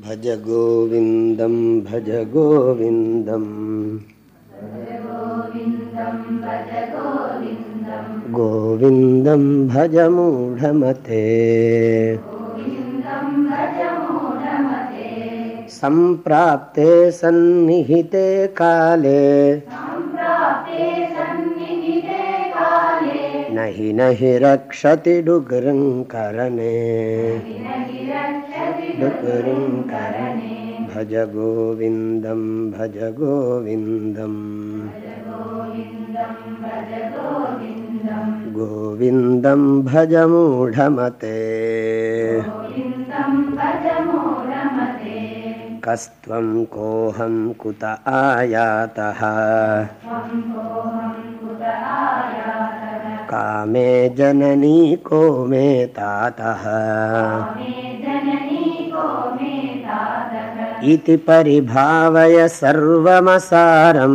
भज गोविन्दं भज गोविन्दम् गोविन्दं भज मूढमते। सम्प्राप्ते सन्निहिते काले न हि न हि रक्षति डुगृङ्करणे डुगृङ्करणे भज गोविन्दं, भज गोविन्दम् गोविन्दं भज मूढमते। कस्त्वं कोऽहं कुत आयातः। कामे जननी को मे तातः। इति परिभावय सर्वमसारम्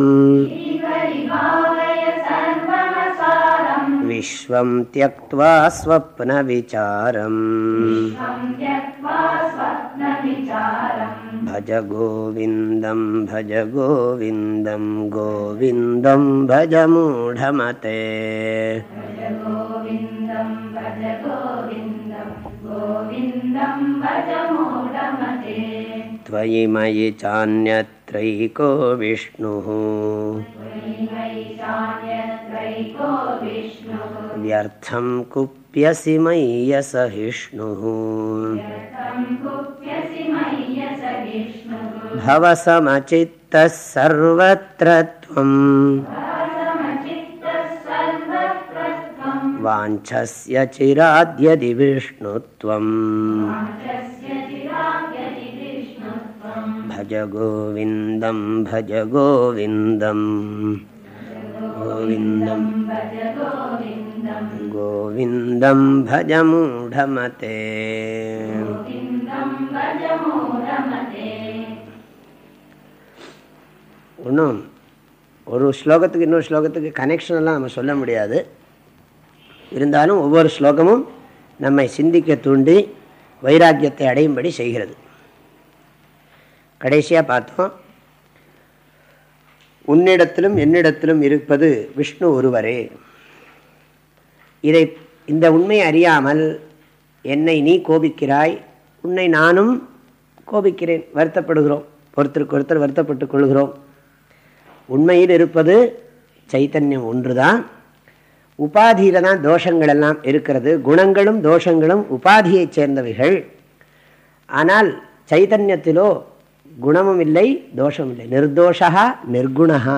विश्वं त्यक्त्वा स्वप्नविचारम्। भज गोविन्दं भज गोविन्दं गोविन्दं भज मूढमते। त्वयि मयि चान्यत्रैको विष्णुः व्यर्थं कुप्यसि मय्यसहिष्णुः भवसमचित्तः सर्वत्र त्वम्। वाञ्छस्य चिराद्यदि विष्णुत्वम् भज गोविन्दं भज गोविन्दम् गोविन्दं गोविन्दं भज मूढमते ஒன்றும் ஒரு ஸ்லோகத்துக்கு இன்னொரு ஸ்லோகத்துக்கு கனெக்ஷனெல்லாம் நம்ம சொல்ல முடியாது இருந்தாலும் ஒவ்வொரு ஸ்லோகமும் நம்மை சிந்திக்க தூண்டி வைராக்கியத்தை அடையும்படி செய்கிறது கடைசியாக பார்த்தோம். உன்னிடத்திலும் என்னிடத்திலும் இருப்பது விஷ்ணு ஒருவரே. இதை இந்த உண்மை அறியாமல் என்னை நீ கோபிக்கிறாய். உன்னை நானும் கோபிக்கிறேன். வருத்தப்படுகிறோம். ஒருத்தருக்கு ஒருத்தர் வருத்தப்பட்டுக் கொள்கிறோம். உண்மையில் இருப்பது சைத்தன்யம் ஒன்றுதான். உபாதியில தான் தோஷங்கள் எல்லாம் இருக்கிறது. குணங்களும் தோஷங்களும் உபாதியைச் சேர்ந்தவைகள். ஆனால் சைத்தன்யத்திலோ குணமும் இல்லை தோஷமும் இல்லை நிர்தோஷா நிர்குணா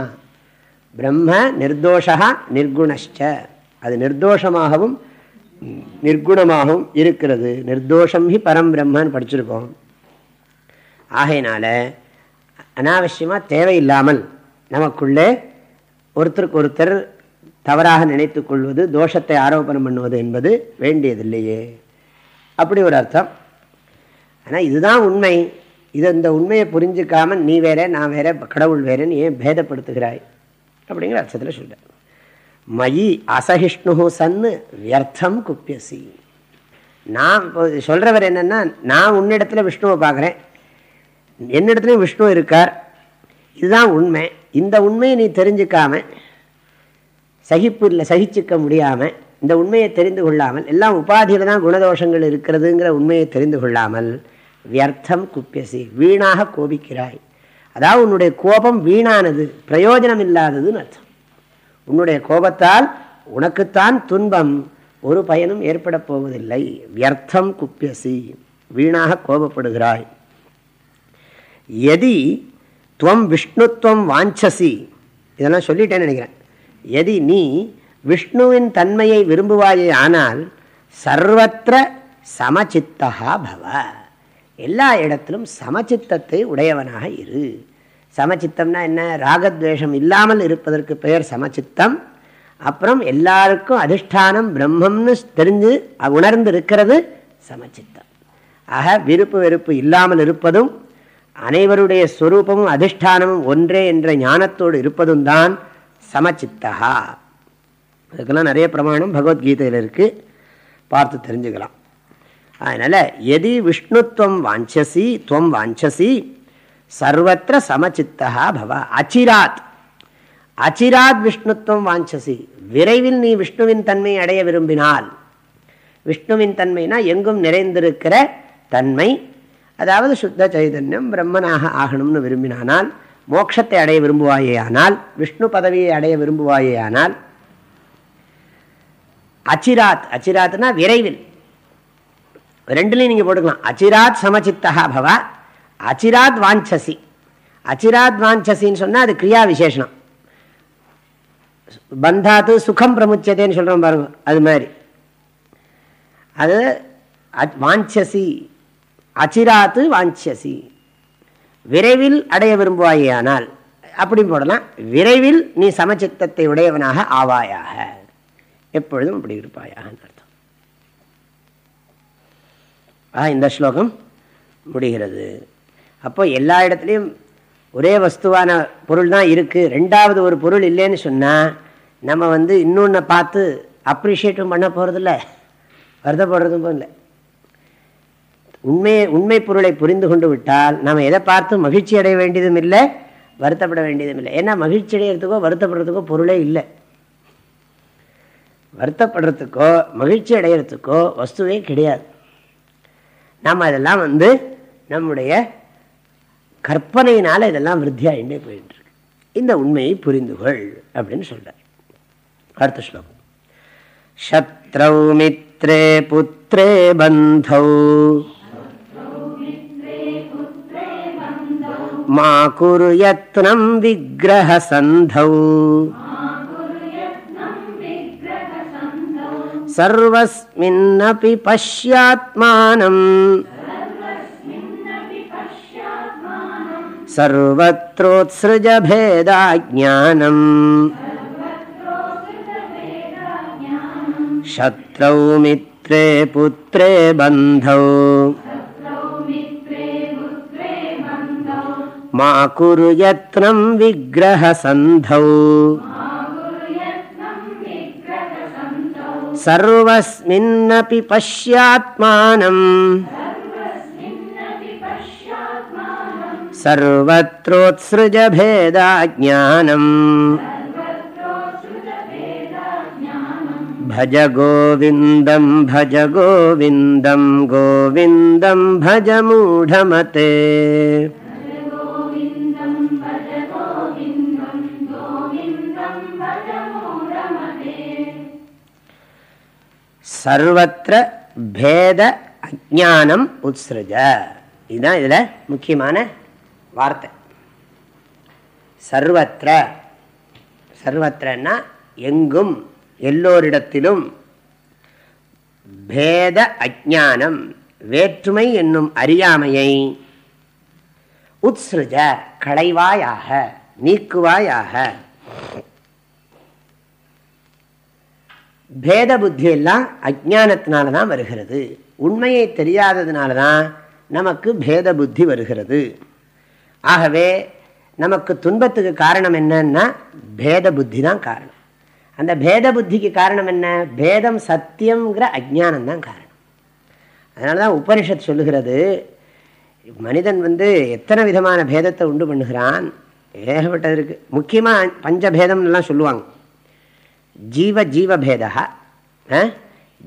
பிரம்ம நிர்தோஷா நிர்குணஷ்ட. அது நிர்தோஷமாகவும் நிர்குணமாகவும் இருக்கிறது. நிர்தோஷம் ஹி பரம் பிரம்மன்னு படிச்சிருக்கோம். ஆகையினால அனாவசியமாக தேவையில்லாமல் நமக்குள்ளே ஒருத்தருக்கு ஒருத்தர் தவறாக நினைத்து கொள்வது தோஷத்தை ஆரோபணம் பண்ணுவது என்பது வேண்டியதில்லையே. அப்படி ஒரு அர்த்தம். ஆனால் இதுதான் உண்மை. இது இந்த உண்மையை புரிஞ்சுக்காமல் நீ வேற நான் வேற கடவுள் வேறேன்னு ஏன் பேதப்படுத்துகிறாய்? அப்படிங்கிற அர்த்தத்தில் சொல்கிறேன் மயி அசகிஷ்ணு சன்னு வியர்த்தம் குப்பியசி நான் சொல்கிறவர் என்னென்னா நான் உன்னிடத்தில் விஷ்ணுவை பார்க்குறேன். என்னிடத்துலையும் விஷ்ணு இருக்கார். இதுதான் உண்மை. இந்த உண்மையை நீ தெரிஞ்சுக்காம சகிப்பு இல்லை சகிச்சுக்க முடியாமல் இந்த உண்மையை தெரிந்து கொள்ளாமல் எல்லாம் உபாதியில் தான் குணதோஷங்கள் இருக்கிறதுங்கிற உண்மையை தெரிந்து கொள்ளாமல் வியர்த்தம் குப்பியசி வீணாக கோபிக்கிறாய். அதாவது உன்னுடைய கோபம் வீணானது பிரயோஜனம் இல்லாததுன்னு அர்த்தம். உன்னுடைய கோபத்தால் உனக்குத்தான் துன்பம் ஒரு பயனும் ஏற்பட போவதில்லை. வியர்த்தம் குப்பியசி வீணாக கோபப்படுகிறாய். எதி துவம் விஷ்ணுத்துவம் வாஞ்சசி. இதெல்லாம் சொல்லிட்டேன்னு நினைக்கிறேன். எதி நீ விஷ்ணுவின் தன்மையை விரும்புவாயே ஆனால் சர்வத்திர சமச்சித்தகா பவ. எல்லா இடத்திலும் சமச்சித்தத்தை உடையவனாக இரு. சமச்சித்தம்னா என்ன? ராகத்வேஷம் இல்லாமல் இருப்பதற்கு பெயர் சமச்சித்தம். அப்புறம் எல்லாருக்கும் அதிஷ்டானம் பிரம்மம்னு தெரிஞ்சு உணர்ந்து இருக்கிறது சமச்சித்தம். ஆக விருப்பு வெறுப்பு இல்லாமல் இருப்பதும் அனைவருடைய ஸ்வரூபமும் அதிஷ்டானமும் ஒன்றே என்ற ஞானத்தோடு இருப்பதும் தான் சமச்சித்தகா. அதுக்கெல்லாம் நிறைய பிரமாணம் பகவத்கீதையில் இருக்குது பார்த்து தெரிஞ்சுக்கலாம். அதனால் எதி விஷ்ணுத்துவம் வாஞ்சசி துவம் வாஞ்சசி சர்வத்திர சமச்சித்தா பவ அச்சிராத். அச்சிராத் விஷ்ணுத்துவம் வாஞ்சசி. விரைவில் நீ விஷ்ணுவின் தன்மை அடைய விரும்பினால் விஷ்ணுவின் தன்மைனா எங்கும் நிறைந்திருக்கிற தன்மை. அதாவது சுத்த சைதன்யம் பிரம்மனாக ஆகணும்னு விரும்பினானால் மோட்சத்தை அடைய விரும்புவாயேயானால் விஷ்ணு பதவியை அடைய விரும்புவாயேயானால் அச்சிராத் அச்சிராத்னா விரைவில். ரெண்டுலையும் நீங்கள் போட்டுக்கலாம். அச்சிராத் சமச்சித்தகா பவ அச்சிராத் வாஞ்சசி. அச்சிராத் வாஞ்சசின்னு சொன்னால் அது கிரியா விசேஷனம். பந்தாத்து சுகம் பிரமுச்சதேன்னு சொல்கிறோம் பாருங்க அது மாதிரி. அது வாஞ்சசி அச்சிராத்து வாஞ்சசி. விரைவில் அடைய விரும்புவாயானால் அப்படி போடலாம். விரைவில் நீ சமச்சித்தத்தை உடையவனாக ஆவாயாக. எப்பொழுதும் அப்படி இருப்பாயாக. அர்த்தம் இந்த ஸ்லோகம் முடிகிறது. அப்போ எல்லா இடத்துலையும் ஒரே வஸ்துவான பொருள் தான் இருக்குது ரெண்டாவது ஒரு பொருள் இல்லைன்னு சொன்னால் நம்ம வந்து இன்னொன்று பார்த்து அப்ரிஷியேட்டும் பண்ண போகிறதில்ல வருத்தப்படுறதும் இல்லை உண்மை உண்மை பொருளை புரிந்து கொண்டு விட்டால் நம்ம எதை பார்த்து மகிழ்ச்சி அடைய வேண்டியதும் இல்லை வருத்தப்பட வேண்டியதும் இல்லை. ஏன்னா மகிழ்ச்சி அடைகிறதுக்கோ வருத்தப்படுறதுக்கோ பொருளே இல்லை. வருத்தப்படுறதுக்கோ மகிழ்ச்சி அடைகிறதுக்கோ வஸ்துவே கிடையாது. நம்ம அதெல்லாம் வந்து நம்முடைய கற்பனையினால் இதெல்லாம் விருத்தியாயிண்டே போயிட்டு இருக்கு. இந்த உண்மையை புரிந்துகொள் அப்படின்னு சொல்றார். அடுத்த ஸ்லோகம். சத்ரௌ மித்ரே புத்திரே பந்தௌ. மா குரு யத்னம் விக்கிரகசந்தௌ सर्वस्मिन्नपि पश्यात्मानम्। सर्वत्रोत्सृजभेदाज्ञानम्। शत्रौ मित्रे पुत्रे बन्धौ। मा कुरु यत्नं विग्रहसन्धौ सर्वस्मिन्नपि पश्यात्मानम् सर्वत्रोत्सृजभेदाज्ञानम् भज गोविन्दं भज गोविन्दं गोविन्दं भज मूढमते சர்வத்திர பேத அஜானம் உத்ஸ்ருஜ. இதுதான் இதில் முக்கியமான வார்த்தை. சர்வத்திர சர்வத்திரன்னா எங்கும் எல்லோரிடத்திலும். பேத அஜானம் வேற்றுமை என்னும் அறியாமையை உத்ஸ்ருஜ களைவாயாக நீக்குவாயாக. பேத புத்தி எல்லாம் அஜானத்தினால தான் வருகிறது. உண்மையை தெரியாததுனால தான் நமக்கு பேத புத்தி வருகிறது. ஆகவே நமக்கு துன்பத்துக்கு காரணம் என்னன்னா பேத புத்தி தான் காரணம். அந்த பேத புத்திக்கு காரணம் என்ன? பேதம் சத்தியங்கிற அஜானம் தான் காரணம். அதனால தான் உபனிஷத் சொல்லுகிறது மனிதன் வந்து எத்தனை விதமான பேதத்தை உண்டு பண்ணுகிறான்? ஏகப்பட்டது இருக்குது முக்கியமாக பஞ்சபேதம்லாம் சொல்லுவாங்க. ஜீவ ஜீவபேதா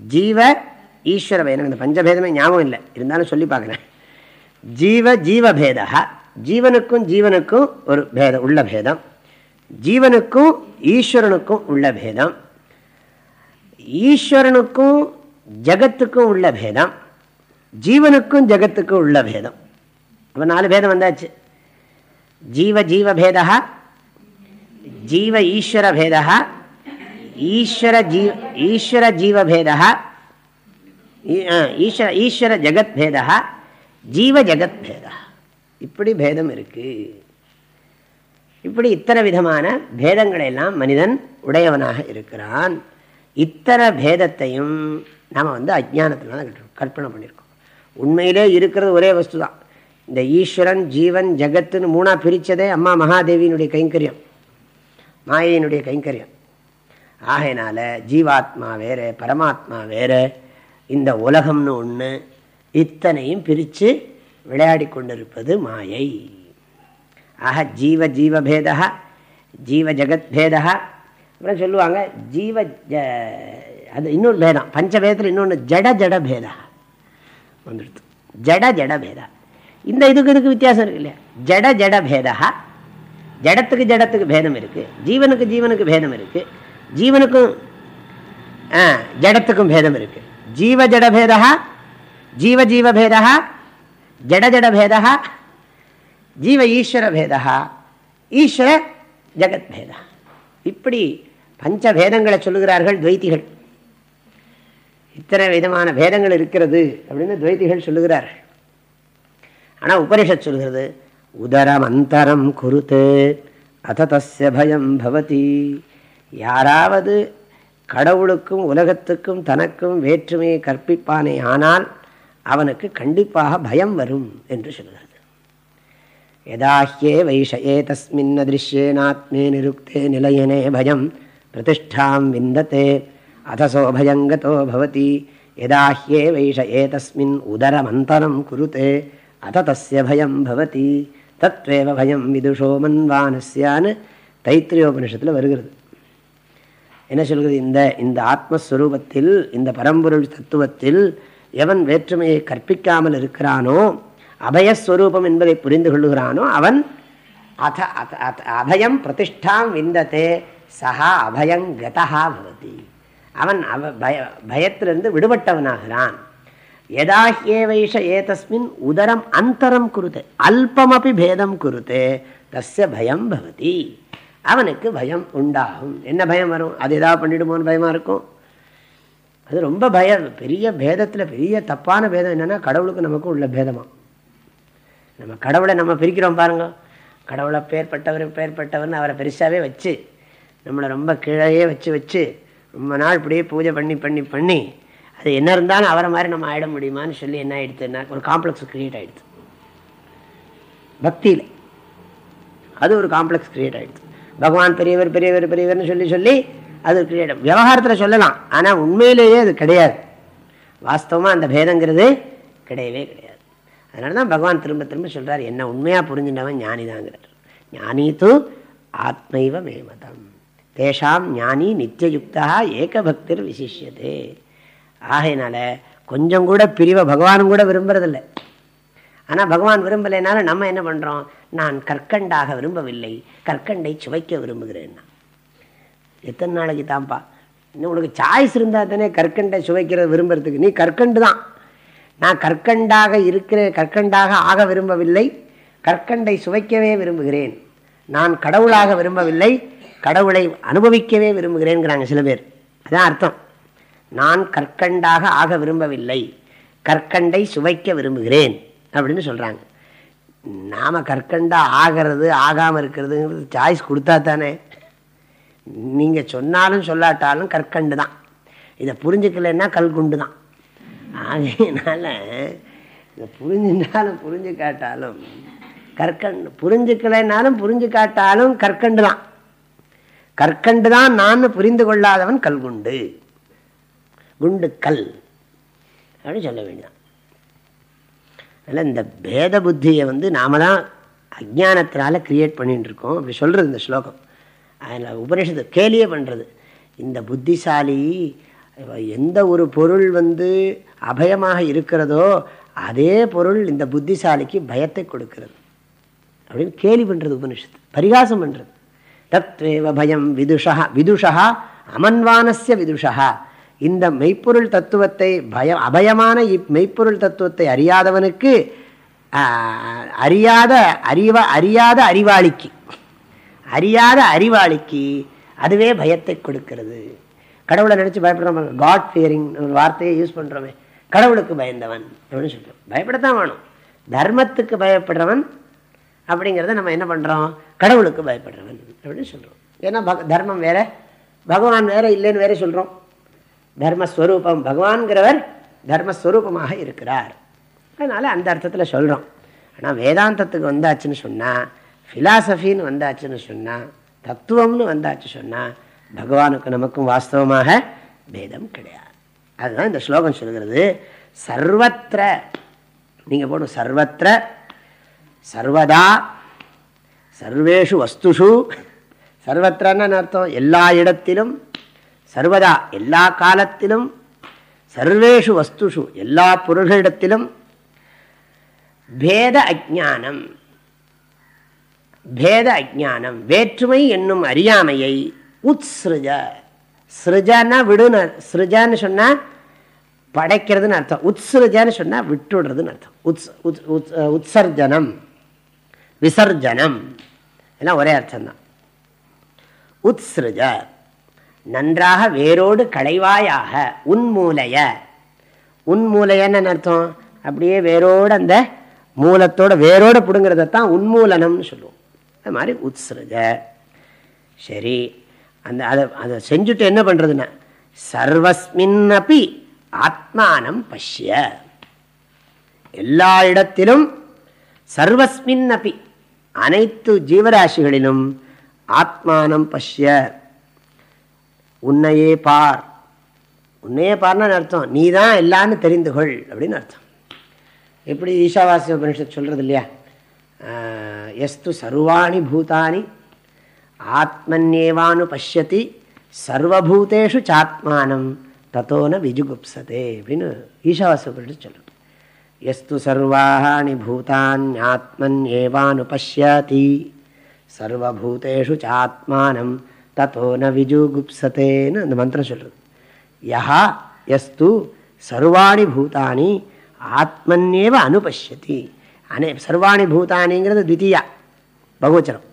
ஜீவ ஈஸ்வர எனக்கு இந்த பஞ்சபேதமே ஞாபகம் இல்லை. இருந்தாலும் சொல்லி பார்க்குறேன். ஜீவ ஜீவபேதா ஜீவனுக்கும் ஜீவனுக்கும் ஒரு பேதம் உள்ள பேதம். ஜீவனுக்கும் ஈஸ்வரனுக்கும் உள்ள பேதம். ஈஸ்வரனுக்கும் ஜகத்துக்கும் உள்ள பேதம். ஜீவனுக்கும் ஜகத்துக்கும் உள்ள பேதம். அப்போ நாலு பேதம் வந்தாச்சு. ஜீவ ஜீவபேதா ஜீவ ஈஸ்வர பேதா ஈஸ்வர ஜீ ஈஸ்வர ஜீவபேதா ஈஸ்வர ஈஸ்வர ஜெகத் பேதா ஜீவ ஜெகத் பேதா இப்படி பேதம் இருக்கு. இப்படி இத்தனை விதமான பேதங்களை எல்லாம் மனிதன் உடையவனாக இருக்கிறான். இத்தனை பேதத்தையும் நாம் வந்து அஜானத்தினால கற்பனை பண்ணியிருக்கோம். உண்மையிலே இருக்கிறது ஒரே வஸ்து தான் இந்த ஈஸ்வரன் ஜீவன் ஜெகத்துன்னு மூணாக பிரித்ததே அம்மா மகாதேவியினுடைய கைங்கரியம். மாயையினுடைய கைங்கரியம். ஆகையினால ஜீவாத்மா வேறு பரமாத்மா வேறு இந்த உலகம்னு ஒன்று இத்தனையும் பிரித்து விளையாடி கொண்டிருப்பது மாயை. ஆக ஜீவ ஜீவபேதா ஜீவ ஜெகத்பேதா அப்புறம் சொல்லுவாங்க ஜீவ அது இன்னொரு பேதம் பஞ்சபேதத்தில் இன்னொன்று ஜட ஜட பேதா வந்துடுது. ஜட ஜட பேதா இந்த இதுக்கு இதுக்கு வித்தியாசம் இருக்கு இல்லையா? ஜட ஜட பேதா ஜடத்துக்கு ஜடத்துக்கு பேதம் இருக்குது ஜீவனுக்கு ஜீவனுக்கு பேதம் இருக்குது ஜீவனுக்கும் ஜடத்துக்கும் பேதம் இருக்குது ஜீவ ஜடபேதா ஜீவ ஜீவபேதா ஜட ஜடபேதா ஜீவ ஈஸ்வர பேதா ஈஸ்வர ஜெகத் பேதா இப்படி பஞ்ச பேதங்களை சொல்லுகிறார்கள் துவைத்திகள். இத்தனை விதமான பேதங்கள் இருக்கிறது அப்படின்னு துவைத்திகள் சொல்லுகிறார்கள். ஆனால் உபனிஷத் சொல்கிறது உதரம் அந்தரம் குருத்து அத தஸ்ய பயம் பவதி. யாராவது கடவுளுக்கும் உலகத்துக்கும் தனக்கும் வேற்றுமையை கற்பிப்பானே ஆனால் அவனுக்கு கண்டிப்பாக பயம் வரும் என்று சொல்கிறது. யதாஹ்யே வைஷயே தஸ்மின் திருஷ்யேனாத்மே நிருக்தே நிலையனே பயம் பிரதிஷ்டாம் விந்ததே அதசோ பயங்கதோ பவதி. யதாஹ்யே வைஷயே தஸ்மின் உதரமந்தரம் குருத்தே அத தஸ்ய பயம் பவதி. தத்வேவ பயம் விதுஷோ மன்வானஸ்யான்னு தைத்திரியோபனிஷத்தில் வருகிறது. என்ன சொல்கிறது? இந்த இந்த ஆத்மஸ்வரூபத்தில் இந்த பரம்பொருள் தத்துவத்தில் எவன் வேற்றுமையை கற்பிக்காமல் இருக்கிறானோ அபயஸ்வரூபம் என்பதை புரிந்து கொள்ளுகிறானோ அவன் அத அபயம் பிரதிஷ்டாம் விந்ததே சஹா அபயங்கதா பவதி. அவன் அவ பய பயத்திலிருந்து விடுபட்டவனாகிறான். யதாஹ்யேவைஷ ஏதஸ்மின் உதரம் அந்தரம் குருத்து அல்பமபி பேதம் குருத்து தஸ்ய பயம் பவதி. அவனுக்கு பயம் உண்டாகும். என்ன பயம் வரும்? அது எதாவது பண்ணிடுமோன்னு பயமாக இருக்கும்? அது ரொம்ப பயம் பெரிய பேதத்தில் பெரிய தப்பான பேதம் என்னென்னா கடவுளுக்கு நமக்கும் உள்ள பேதமாக நம்ம கடவுளை நம்ம பிரிக்கிறோம் பாருங்க. கடவுளை பேர்பட்டவர் பேர்பட்டவர்னு அவரை பெருசாகவே வச்சு நம்மளை ரொம்ப கீழே வச்சு வச்சு ரொம்ப நாள் இப்படியே பூஜை பண்ணி பண்ணி பண்ணி அது என்ன இருந்தாலும் அவரை மாதிரி நம்ம ஆயிட முடியுமான்னு சொல்லி என்ன ஆயிடுத்துன்னா ஒரு காம்ப்ளெக்ஸ் கிரியேட் ஆகிடுது பக்தியில். அது ஒரு காம்ப்ளெக்ஸ் கிரியேட் ஆகிடுது பகவான் பெரியவர் பெரியவர் பெரியவர்னு சொல்லி சொல்லி அது கிரியேட் விவகாரத்தில் சொல்லலாம். ஆனால் உண்மையிலேயே அது கிடையாது. வாஸ்தவமாக அந்த பேதங்கிறது கிடையவே கிடையாது. அதனால தான் பகவான் திரும்ப திரும்ப சொல்கிறார் என்ன உண்மையாக புரிஞ்சுட்டவன் ஞானி தாங்கிறார் ஞானி தூ ஆத்மைவ மேமதம். தேஷாம் ஞானி நித்தியயுக்தா ஏகபக்தர் விசிஷியதே. ஆகையினால கொஞ்சம் கூட பிரிவை பகவானும் கூட விரும்புறதில்லை. ஆனால் பகவான் விரும்பலைனால நம்ம என்ன பண்ணுறோம் நான் கற்கண்டாக விரும்பவில்லை. கற்கண்டை சுவைக்க விரும்புகிறேன்னா. எத்தனை நாளைக்கு தான்ப்பா? இன்னும் உனக்கு சாய்ஸ் இருந்தால் தானே கற்கண்டை சுவைக்கிறது விரும்புறதுக்கு. நீ கற்கண்டு தான். நான் கற்கண்டாக இருக்கிற கற்கண்டாக ஆக விரும்பவில்லை. கற்கண்டை சுவைக்கவே விரும்புகிறேன். நான் கடவுளாக விரும்பவில்லை. கடவுளை அனுபவிக்கவே விரும்புகிறேங்கிறாங்க சில பேர். அதான் அர்த்தம். நான் கற்கண்டாக ஆக விரும்பவில்லை. கற்கண்டை சுவைக்க விரும்புகிறேன். அப்படின்னு சொல்கிறாங்க நாம் கற்கண்டா ஆகிறது ஆகாமல் இருக்கிறதுங்கிறது சாய்ஸ் கொடுத்தா தானே. நீங்கள் சொன்னாலும் சொல்லாட்டாலும் கற்கண்டு தான். இதை புரிஞ்சுக்கலைன்னா கல்குண்டு தான். ஆகையினால இதை புரிஞ்சுட்டாலும் புரிஞ்சு காட்டாலும் கற்கண்டு புரிஞ்சுக்கலைனாலும் புரிஞ்சு காட்டாலும் கற்கண்டு தான். கற்கண்டு தான் நான் புரிந்து கொள்ளாதவன் கல்குண்டு. குண்டு கல். அப்படின்னு சொல்ல வேண்டியதான் அதனால் இந்த பேத புத்தியை வந்து நாம தான் அஜானத்தினால கிரியேட் பண்ணிட்டு இருக்கோம் அப்படி சொல்கிறது இந்த ஸ்லோகம். அதில் உபனிஷத்து கேலியே பண்ணுறது இந்த புத்திசாலி எந்த ஒரு பொருள் வந்து அபயமாக இருக்கிறதோ அதே பொருள் இந்த புத்திசாலிக்கு பயத்தை கொடுக்கிறது. அப்படின்னு கேலி பண்ணுறது உபனிஷத்து பரிகாசம் பண்ணுறது தத்வேவ பயம் விதுஷா விதுஷா அமன்வானசிய விதுஷா இந்த மெய்ப்பொருள் தத்துவத்தை பயம் அபயமான மெய்ப்பொருள் தத்துவத்தை அறியாதவனுக்கு அறியாத அறிவ அறியாத அறிவாளிக்கு அறியாத அறிவாளிக்கு அதுவே பயத்தை கொடுக்கிறது. கடவுளை நினச்சி பயப்படுறோம் காட் ஃபியரிங் ஒரு வார்த்தையை யூஸ் பண்ணுறோமே கடவுளுக்கு பயந்தவன் அப்படின்னு சொல்கிறோம் பயப்படத்தான் வேணும். தர்மத்துக்கு பயப்படுறவன் அப்படிங்கிறத நம்ம என்ன பண்ணுறோம் கடவுளுக்கு பயப்படுறவன் அப்படின்னு சொல்கிறோம் ஏன்னா பக தர்மம் வேற. பகவான் வேற இல்லைன்னு வேற சொல்கிறோம் தர்மஸ்வரூபம் பகவான்கிறவர் தர்மஸ்வரூபமாக இருக்கிறார். அதனால் அந்த அர்த்தத்தில் சொல்கிறோம் ஆனால் வேதாந்தத்துக்கு வந்தாச்சுன்னு சொன்னால் ஃபிலாசபின்னு வந்தாச்சுன்னு சொன்னால் தத்துவம்னு வந்தாச்சு சொன்னால் பகவானுக்கு நமக்கும் வாஸ்தவமாக பேதம் கிடையாது. அதுதான் இந்த ஸ்லோகம் சொல்கிறது சர்வத்திர நீங்கள் போடும் சர்வத்திர சர்வதா சர்வேஷு வஸ்துஷு. சர்வத்திரன்னு அர்த்தம் எல்லா இடத்திலும் சர்வதா எல்லா காலத்திலும் சர்வேஷு வஸ்துஷு எல்லா பொருள்களிடத்திலும் பேத அஜானம் பேத அஜானம் வேற்றுமை என்னும் அறியாமையை உத்ஸ்ருஜ ஸ்ருஜான்னா விடுன்னு ஸ்ருஜான்னு சொன்னால் படைக்கிறதுன்னு அர்த்தம். உத்ஸ்ருஜான்னு சொன்னால் விட்டுடுறதுன்னு அர்த்தம். உத்ஸ் உத்சர்ஜனம் விசர்ஜனம் எல்லாம் ஒரே அர்த்தம்தான். உத்ஸ்ருஜ நன்றாக வேரோடு களைவாயாக உன்மூலைய உன்மூலையன்னு அர்த்தம்? அப்படியே வேரோடு அந்த மூலத்தோட வேரோடு பிடுங்கிறதத்தான் உன்மூலனம்னு சொல்லுவோம். அது மாதிரி உத்ஸ்ருக. சரி அந்த அதை அதை செஞ்சுட்டு என்ன பண்ணுறதுன்னா சர்வஸ்மின் அப்பி ஆத்மானம் பஷ்ய. எல்லா இடத்திலும் சர்வஸ்மின் அப்பி அனைத்து ஜீவராசிகளிலும் ஆத்மானம் பஷ்ய. உன்னையே பார். உன்னையே பார்னா அர்த்தம்? நீ தான் எல்லான்னு தெரிந்து கொள் அப்படின்னு அர்த்தம். எப்படி ஈஷாவாசிய உபனிஷத் சொல்கிறது இல்லையா? எஸ்து சர்வாணி பூதானி ஆத்மன்யேவானு பசியதி சர்வபூதேஷு சாத்மானம் தத்தோன விஜுகுப்சதே அப்படின்னு ஈஷாவாசிய உபனிஷத் சொல்கிறது எஸ்து சர்வாணி பூதான்யாத்மன்யேவானு பசியதி சர்வபூதேஷு சாத்மானம் தத்தோ ந விஜுகுப்சத்தேன்னு அந்த மந்திரம் சொல்கிறது யஹா எஸ்து சர்வாணி பூதானி ஆத்மன்யேவ அனுபஷ்யதி அனே சர்வாணி பூதானிங்கிறது தித்தியா பகுவச்சனம்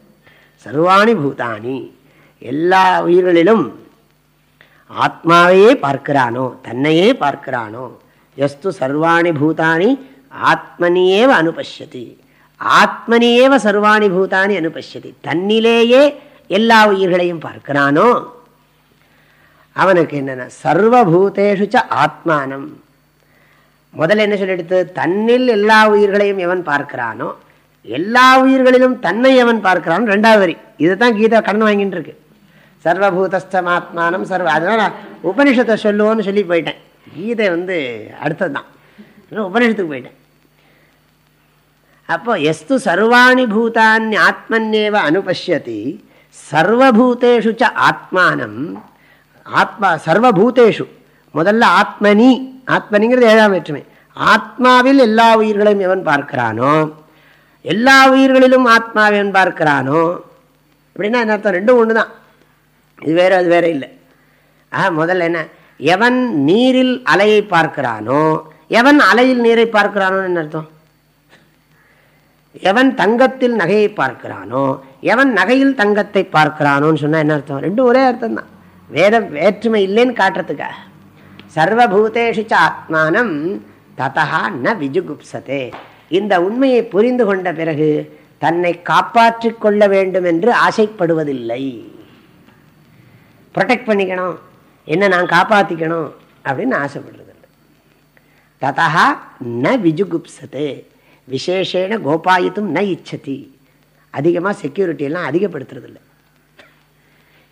சர்வாணி பூதானி எல்லா உயிர்களிலும் ஆத்மாவையே பார்க்கிறானோ தன்னையே பார்க்கிறானோ எஸ்து சர்வாணி பூதானி ஆத்மனியேவ அனுபஷ்யதி ஆத்மனியேவ சர்வாணி பூதானி அனுபஷ்யதி தன்னிலேயே எல்லா உயிர்களையும் பார்க்கிறானோ? அவனுக்கு என்னென்ன? சர்வபூதேஷுச்ச ஆத்மானம். முதல்ல என்ன சொல்லிடுத்து? தன்னில் எல்லா உயிர்களையும் எவன் பார்க்கிறானோ எல்லா உயிர்களிலும் தன்னை எவன் பார்க்கிறானோ ரெண்டாவது வரி. இதுதான் கீதா கடன் வாங்கிட்டு இருக்கு சர்வபூதஸ்தம் ஆத்மானம் சர்வ அதனால உபனிஷத்தை சொல்லுவோன்னு சொல்லி போயிட்டேன். கீதை வந்து அடுத்தது தான் உபனிஷத்துக்கு போயிட்டேன். அப்போ எஸ்து சர்வாணி பூதானி ஆத்மன்யேவ அனுபஷ்யதி. சர்வபூதேஷு ச ஆத்மானம். ஆத்மா சர்வபூதேஷு. முதல்ல ஆத்மனி. ஆத்மனிங்கிறது ஏழாம் வேற்றுமை. ஆத்மாவில் எல்லா உயிர்களையும் எவன் பார்க்கிறானோ எல்லா உயிர்களிலும் ஆத்மாவன் பார்க்கிறானோ அப்படின்னா என்ன அர்த்தம்? ரெண்டும் ஒன்று தான் இது வேற அது வேற இல்லை. ஆ முதல்ல என்ன? எவன் நீரில் அலையை பார்க்கிறானோ எவன் அலையில் நீரை பார்க்கிறானோ என்ன அர்த்தம்? எவன் தங்கத்தில் நகையை பார்க்கிறானோ எவன் நகையில் தங்கத்தை பார்க்கிறானோன்னு சொன்னால் என்ன அர்த்தம்? ரெண்டும் ஒரே அர்த்தம் தான் வேத வேற்றுமை இல்லைன்னு காட்டுறதுக்காக சர்வபூதேஷிச்ச ஆத்மானம் ததா ந விஜுகுப்சதே. இந்த உண்மையை புரிந்து கொண்ட பிறகு தன்னை காப்பாற்றி கொள்ள வேண்டும் என்று ஆசைப்படுவதில்லை. ப்ரொடெக்ட் பண்ணிக்கணும். என்ன நான் காப்பாற்றிக்கணும் அப்படின்னு ஆசைப்படுறது ததா ந விஜுகுப்சதே. விசேஷேன கோபாயித்தும் ந இச்சதி. அதிகமாக செக்யூரிட்டியெல்லாம் அதிகப்படுத்துறதில்லை.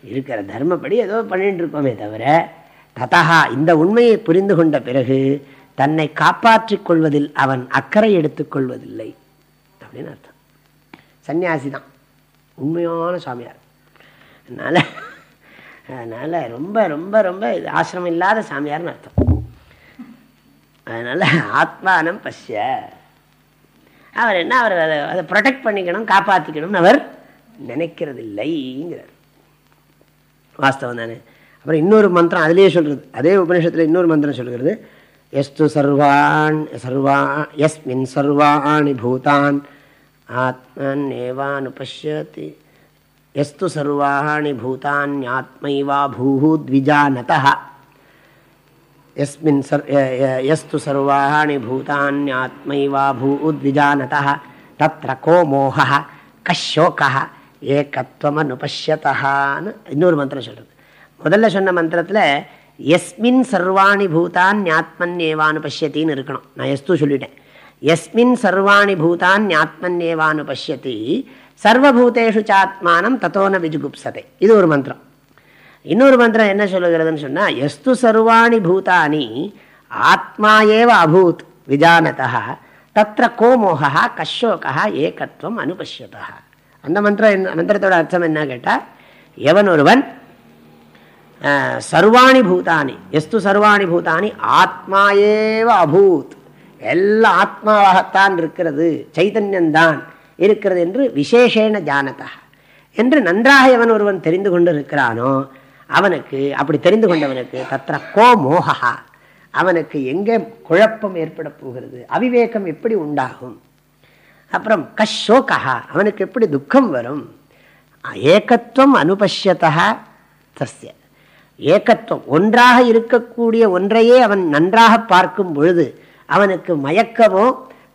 இருக்கிற தர்மப்படி ஏதோ பண்ணிட்டு இருக்கோமே தவிர ததா இந்த உண்மையை புரிந்து கொண்ட பிறகு தன்னை காப்பாற்றிக் கொள்வதில் அவன் அக்கறை எடுத்துக்கொள்வதில்லை அப்படின்னு அர்த்தம். சன்னியாசி தான். உண்மையான சாமியார். அதனால் அதனால் ரொம்ப ரொம்ப ரொம்ப ஆசிரமம் இல்லாத சாமியார்னு அர்த்தம். அதனால் ஆத்மானம் பசிய அவர் என்ன அவர் அதை அதை ப்ரொடெக்ட் பண்ணிக்கணும் காப்பாற்றிக்கணும்னு அவர் நினைக்கிறது இல்லைங்கிறார் வாஸ்தவம் தானே. அப்புறம் இன்னொரு மந்திரம் அதிலேயே சொல்கிறது அதே உபநிஷத்தில் இன்னொரு மந்திரம் சொல்கிறது எஸ்து சர்வான் சர்வா எஸ்மின் சர்வாணி பூதான் ஆத்மன் ஏவானுபஷ்யதி எஸ்து சர்வாணி பூதான் ஆத்மைவா பூஹு த்விஜானதா எஸ்மின் சர் எஸ்து சர்வாணி பூதானியாத்மைவா பூ த்விஜானதா தத்திர கோ மோக கஷோகா ஏகத்துவமனுபஷ்யத்தான்னு இன்னொரு மந்திரம் சொல்கிறது முதல்ல சொன்ன மந்திரத்தில் எஸ்மின் சர்வாணி பூதான் ஞாத்மன் ஏவானு இருக்கணும் நான் எஸ்து சொல்லிட்டேன் எஸ்மின் சர்வாணி பூதான் ஞாத்மன் ஏவானு சர்வபூதேஷு சாத்மானம் தத்தோன விஜுகுப்சதை இது ஒரு மந்திரம் இன்னொரு மந்திரம் என்ன சொல்லுகிறதுன்னு சொன்னால் எஸ்து சர்வாணி பூதானி ஆத்மா ஏவ அபூத் விஜானதா தத்திர கோமோகா கஷோகா ஏகத்துவம் அனுபஷ்யதா அந்த மந்திரம் என்ன மந்திரத்தோட அர்த்தம் என்ன கேட்டால் எவன் ஒருவன் சர்வாணி பூதானி எஸ்து சர்வாணி பூதானி ஆத்மா ஏவ அபூத் எல்லாம் ஆத்மாவாகத்தான் இருக்கிறது சைதன்யந்தான் இருக்கிறது என்று விசேஷேன ஜானதா என்று நன்றாக எவன் ஒருவன் தெரிந்து கொண்டு இருக்கிறானோ அவனுக்கு அப்படி தெரிந்து கொண்டவனுக்கு தத்திர கோ மோகா அவனுக்கு எங்கே குழப்பம் ஏற்பட போகிறது? அவிவேகம் எப்படி உண்டாகும்? அப்புறம் கஷோகா அவனுக்கு எப்படி துக்கம் வரும்? ஏகத்துவம் அனுபஷ்யதா தஸ்ய. ஏக்கத்துவம் ஒன்றாக இருக்கக்கூடிய ஒன்றையே அவன் நன்றாக பார்க்கும் பொழுது அவனுக்கு மயக்கமோ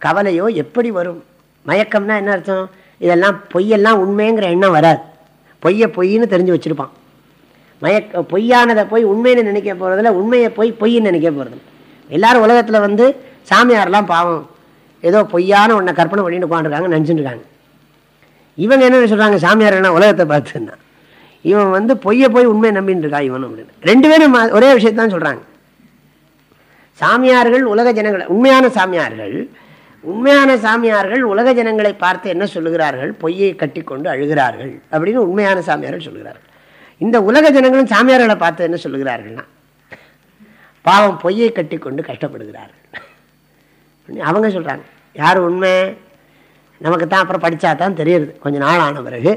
கவலையோ எப்படி வரும்? மயக்கம்னா என்ன அர்த்தம்? இதெல்லாம் பொய்யெல்லாம் உண்மைங்கிற எண்ணம் வராது. பொய்யை பொய்ன்னு தெரிஞ்சு வச்சுருப்பான். மயக்க பொய்யானதை போய் உண்மைன்னு நினைக்க போகிறதில்ல உண்மையை போய் பொய்ன்னு நினைக்க போகிறதில்ல எல்லாரும் உலகத்தில் வந்து சாமியாரெலாம் பாவம். ஏதோ பொய்யான உன்னை கற்பனை பண்ணிட்டு உட்காந்துருக்காங்க நினச்சிட்டுருக்காங்க இவங்க என்ன சொல்கிறாங்க சாமியார் என்ன உலகத்தை பார்த்துன்னா. இவன் வந்து பொய்யை போய் உண்மையை நம்பின்னு இருக்கா இவனும் அப்படின்னு. ரெண்டு பேரும் ஒரே விஷயத்தான் சொல்கிறாங்க சாமியார்கள் உலக ஜனங்களை உண்மையான சாமியார்கள் உண்மையான சாமியார்கள் உலக ஜனங்களை பார்த்து என்ன சொல்லுகிறார்கள்? பொய்யை கட்டி கொண்டு அழுகிறார்கள் அப்படின்னு உண்மையான சாமியார்கள் சொல்லுகிறார்கள். இந்த உலக ஜனங்களும் சாமியார்களை பார்த்து என்ன சொல்லுகிறார்கள்னா பாவம் பொய்யை கட்டி கொண்டு கஷ்டப்படுகிறார்கள் அவங்க சொல்கிறாங்க யார் உண்மை? நமக்கு தான் அப்புறம் படித்தா தான் தெரியுது கொஞ்சம் நாள் ஆன பிறகு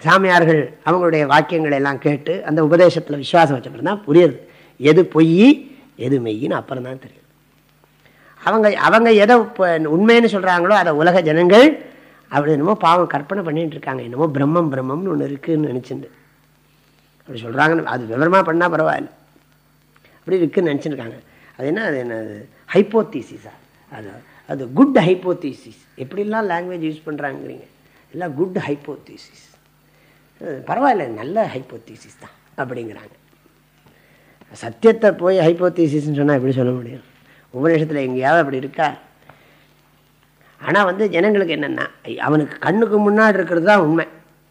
சாமியார்கள் அவங்களுடைய வாக்கியங்களை எல்லாம் கேட்டு அந்த உபதேசத்தில் விசுவாசம் வச்சப்பறம் தான் புரியுது. எது பொய் எது மெய்யின்னு அப்புறம் தான் தெரியுது. அவங்க அவங்க எதை உண்மைன்னு சொல்கிறாங்களோ அதை உலக ஜனங்கள் அப்படி என்னமோ பாவம் கற்பனை பண்ணிட்டு இருக்காங்க. என்னமோ பிரம்மம் பிரம்மம்னு ஒன்று இருக்குதுன்னு நினச்சிருந்து அப்படி சொல்கிறாங்கன்னு அது விவரமாக பண்ணால் பரவாயில்ல. அப்படி இருக்குன்னு நினச்சிருக்காங்க. அது என்ன அது என்ன ஹைப்போத்தீசிஸா அது அது குட் ஹைப்போத்தீசிஸ் எப்படிலாம் லாங்குவேஜ் யூஸ் பண்ணுறாங்கிறீங்க எல்லாம் குட் ஹைப்போத்தீசிஸ் பரவாயில்ல நல்ல ஹைப்போத்தீசிஸ் தான் அப்படிங்கிறாங்க. சத்தியத்தை போய் ஹைப்போத்தீசிஸ்ன்னு சொன்னால் எப்படி சொல்ல முடியும்? உபநிஷத்தில் எங்கேயாவது அப்படி இருக்கா? ஆனால் வந்து ஜனங்களுக்கு என்னென்னா அவனுக்கு கண்ணுக்கு முன்னாடி இருக்கிறது தான் உண்மை.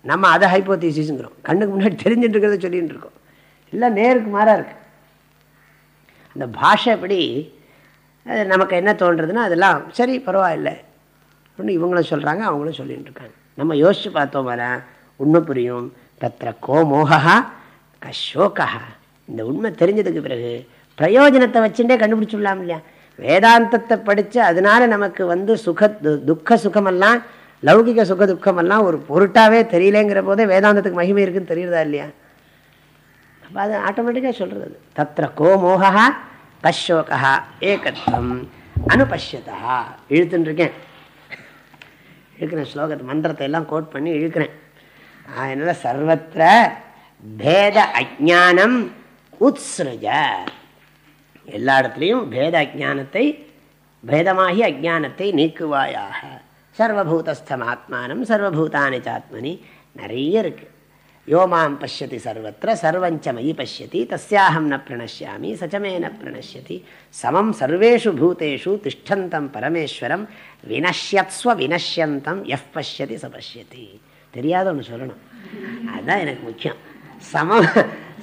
நம்ம அதை ஹைப்போத்தீசிஸுங்கிறோம் கண்ணுக்கு முன்னாடி தெரிஞ்சுட்டு இருக்கிறத சொல்லிகிட்டு இருக்கோம் இல்லை நேருக்கு மாறாக இருக்குது அந்த பாஷைப்படி அது நமக்கு என்ன தோன்றதுன்னா அதெல்லாம் சரி பரவாயில்லை. அப்படின்னு இவங்களும் சொல்கிறாங்க அவங்களும் சொல்லிகிட்டு இருக்காங்க நம்ம யோசித்து வர உண்மை புரியும். தத்திர கோமோகா கஷோகா இந்த உண்மை தெரிஞ்சதுக்கு பிறகு பிரயோஜனத்தை வச்சுட்டே கண்டுபிடிச்சுடலாம் இல்லையா? வேதாந்தத்தை படித்து அதனால நமக்கு வந்து சுக துக்க சுகமெல்லாம் லௌகிக சுக துக்கமெல்லாம் ஒரு பொருட்டாவே தெரியலேங்கிற போதே வேதாந்தத்துக்கு மகிமை இருக்குன்னு தெரியுறதா இல்லையா? அப்போ அது ஆட்டோமேட்டிக்காக சொல்கிறது தத்திர கோமோகா கஷோகா ஏகத்துவம் அனுபஷ்யதா இழுத்துன்னு இருக்கேன். இழுக்கிறேன் ஸ்லோகத்தை மந்திரத்தை எல்லாம் கோட் பண்ணி இழுக்கிறேன். அதனால் சர்வத்திர பேத அஜானம் உத்ஸ்ருஜ. எல்லா இடத்துலையும் பேத அஜானத்தை பேதமாகி அஜானத்தை நீக்குவாயாக. சர்வபூதஸ்தம் ஆத்மானம் சர்வபூதானி சாத்மனி நிறைய இருக்குது யோமாம் பசியதி சர்வத்திர சர்வஞ்ச மயி பசியதி தஸ்யாஹம் ந பிரணசியாமி சச்சமே ந பிரணசியதி சமம் சர்வேஷு பூதேஷு திஷ்டந்தம் பரமேஸ்வரம் வினஷ்யத்ஸ்வ வினஷ்யந்தம் எஃப் பசியதி ச பசியதி தெரியாத ஒன்று சொல்லணும் அதுதான் எனக்கு முக்கியம் சமம்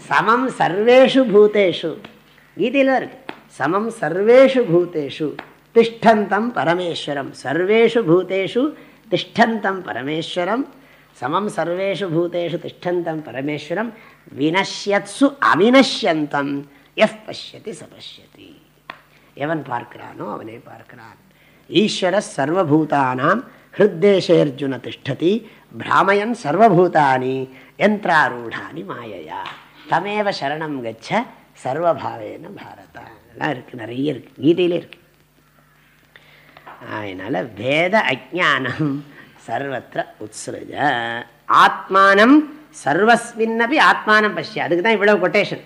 சமம் சர்வேஷு பூதேஷு கீதையில் இருக்கு சமம் சர்வேஷு பூதேஷு திஷ்டந்தம் பரமேஸ்வரம் சர்வேஷு பூதேஷு திஷ்டந்தம் பரமேஸ்வரம் சமம் சர்வேஷு பூதேஷு திஷ்டந்தம் பரமேஸ்வரம் வினஷ்யத்சு அவினஷ்யந்தம் எஃப் பசியதி சபஷ்யதி எவன் பார்க்கிறானோ அவனே பார்க்கிறான் ஈஸ்வர சர்வபூதானாம் ஹிருத்தேஷேர்ஜுன திஷ்டதி பிராமயன் சர்வபூதானி யந்திராரூடானி மாயையா தமேவ சரணம் கச்ச சர்வபாவேன பாரதா அதெல்லாம் இருக்குது நிறைய இருக்குது கீதையிலே இருக்குது அதனால் வேத அஜானம் சர்வத்திர உத்ஸ்ருஜ. ஆத்மானம் சர்வஸ்மின்னபி ஆத்மானம் பஷ்ய. அதுக்கு தான் இவ்வளவு கொட்டேஷன்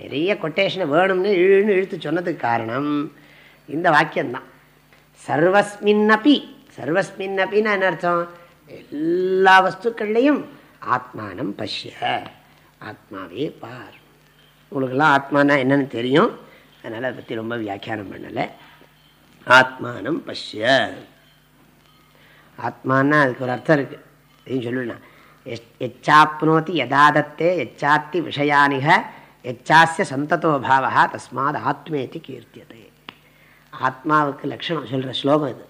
நிறைய கொட்டேஷனை வேணும்னு இழுன்னு இழுத்து சொன்னதுக்கு காரணம் இந்த வாக்கியம்தான். சர்வஸ்மின்னபி சர்வஸ்மின்னபின்னு என்ன அர்த்தம்? எல்லா வஸ்துக்கள்லையும் ஆத்மானம் பஷ்ய. ஆத்மாவே பார். உங்களுக்கெல்லாம் ஆத்மானா என்னன்னு தெரியும். அதனால் அதை பற்றி ரொம்ப வியாக்கியானம் பண்ணலை. ஆத்மானம் பஷ்ய. ஆத்மானா அதுக்கு ஒரு அர்த்தம் இருக்குது இதையும் சொல்லிடலாம் எச்சாப்னோத்தி யதாதத்தே எச்சாத்தி விஷயானிக எச்சாசிய சந்ததோ பாவா தஸ்மாத் ஆத்மேதி கீர்த்தியதே. ஆத்மாவுக்கு லட்சணம் சொல்கிற ஸ்லோகம் இது.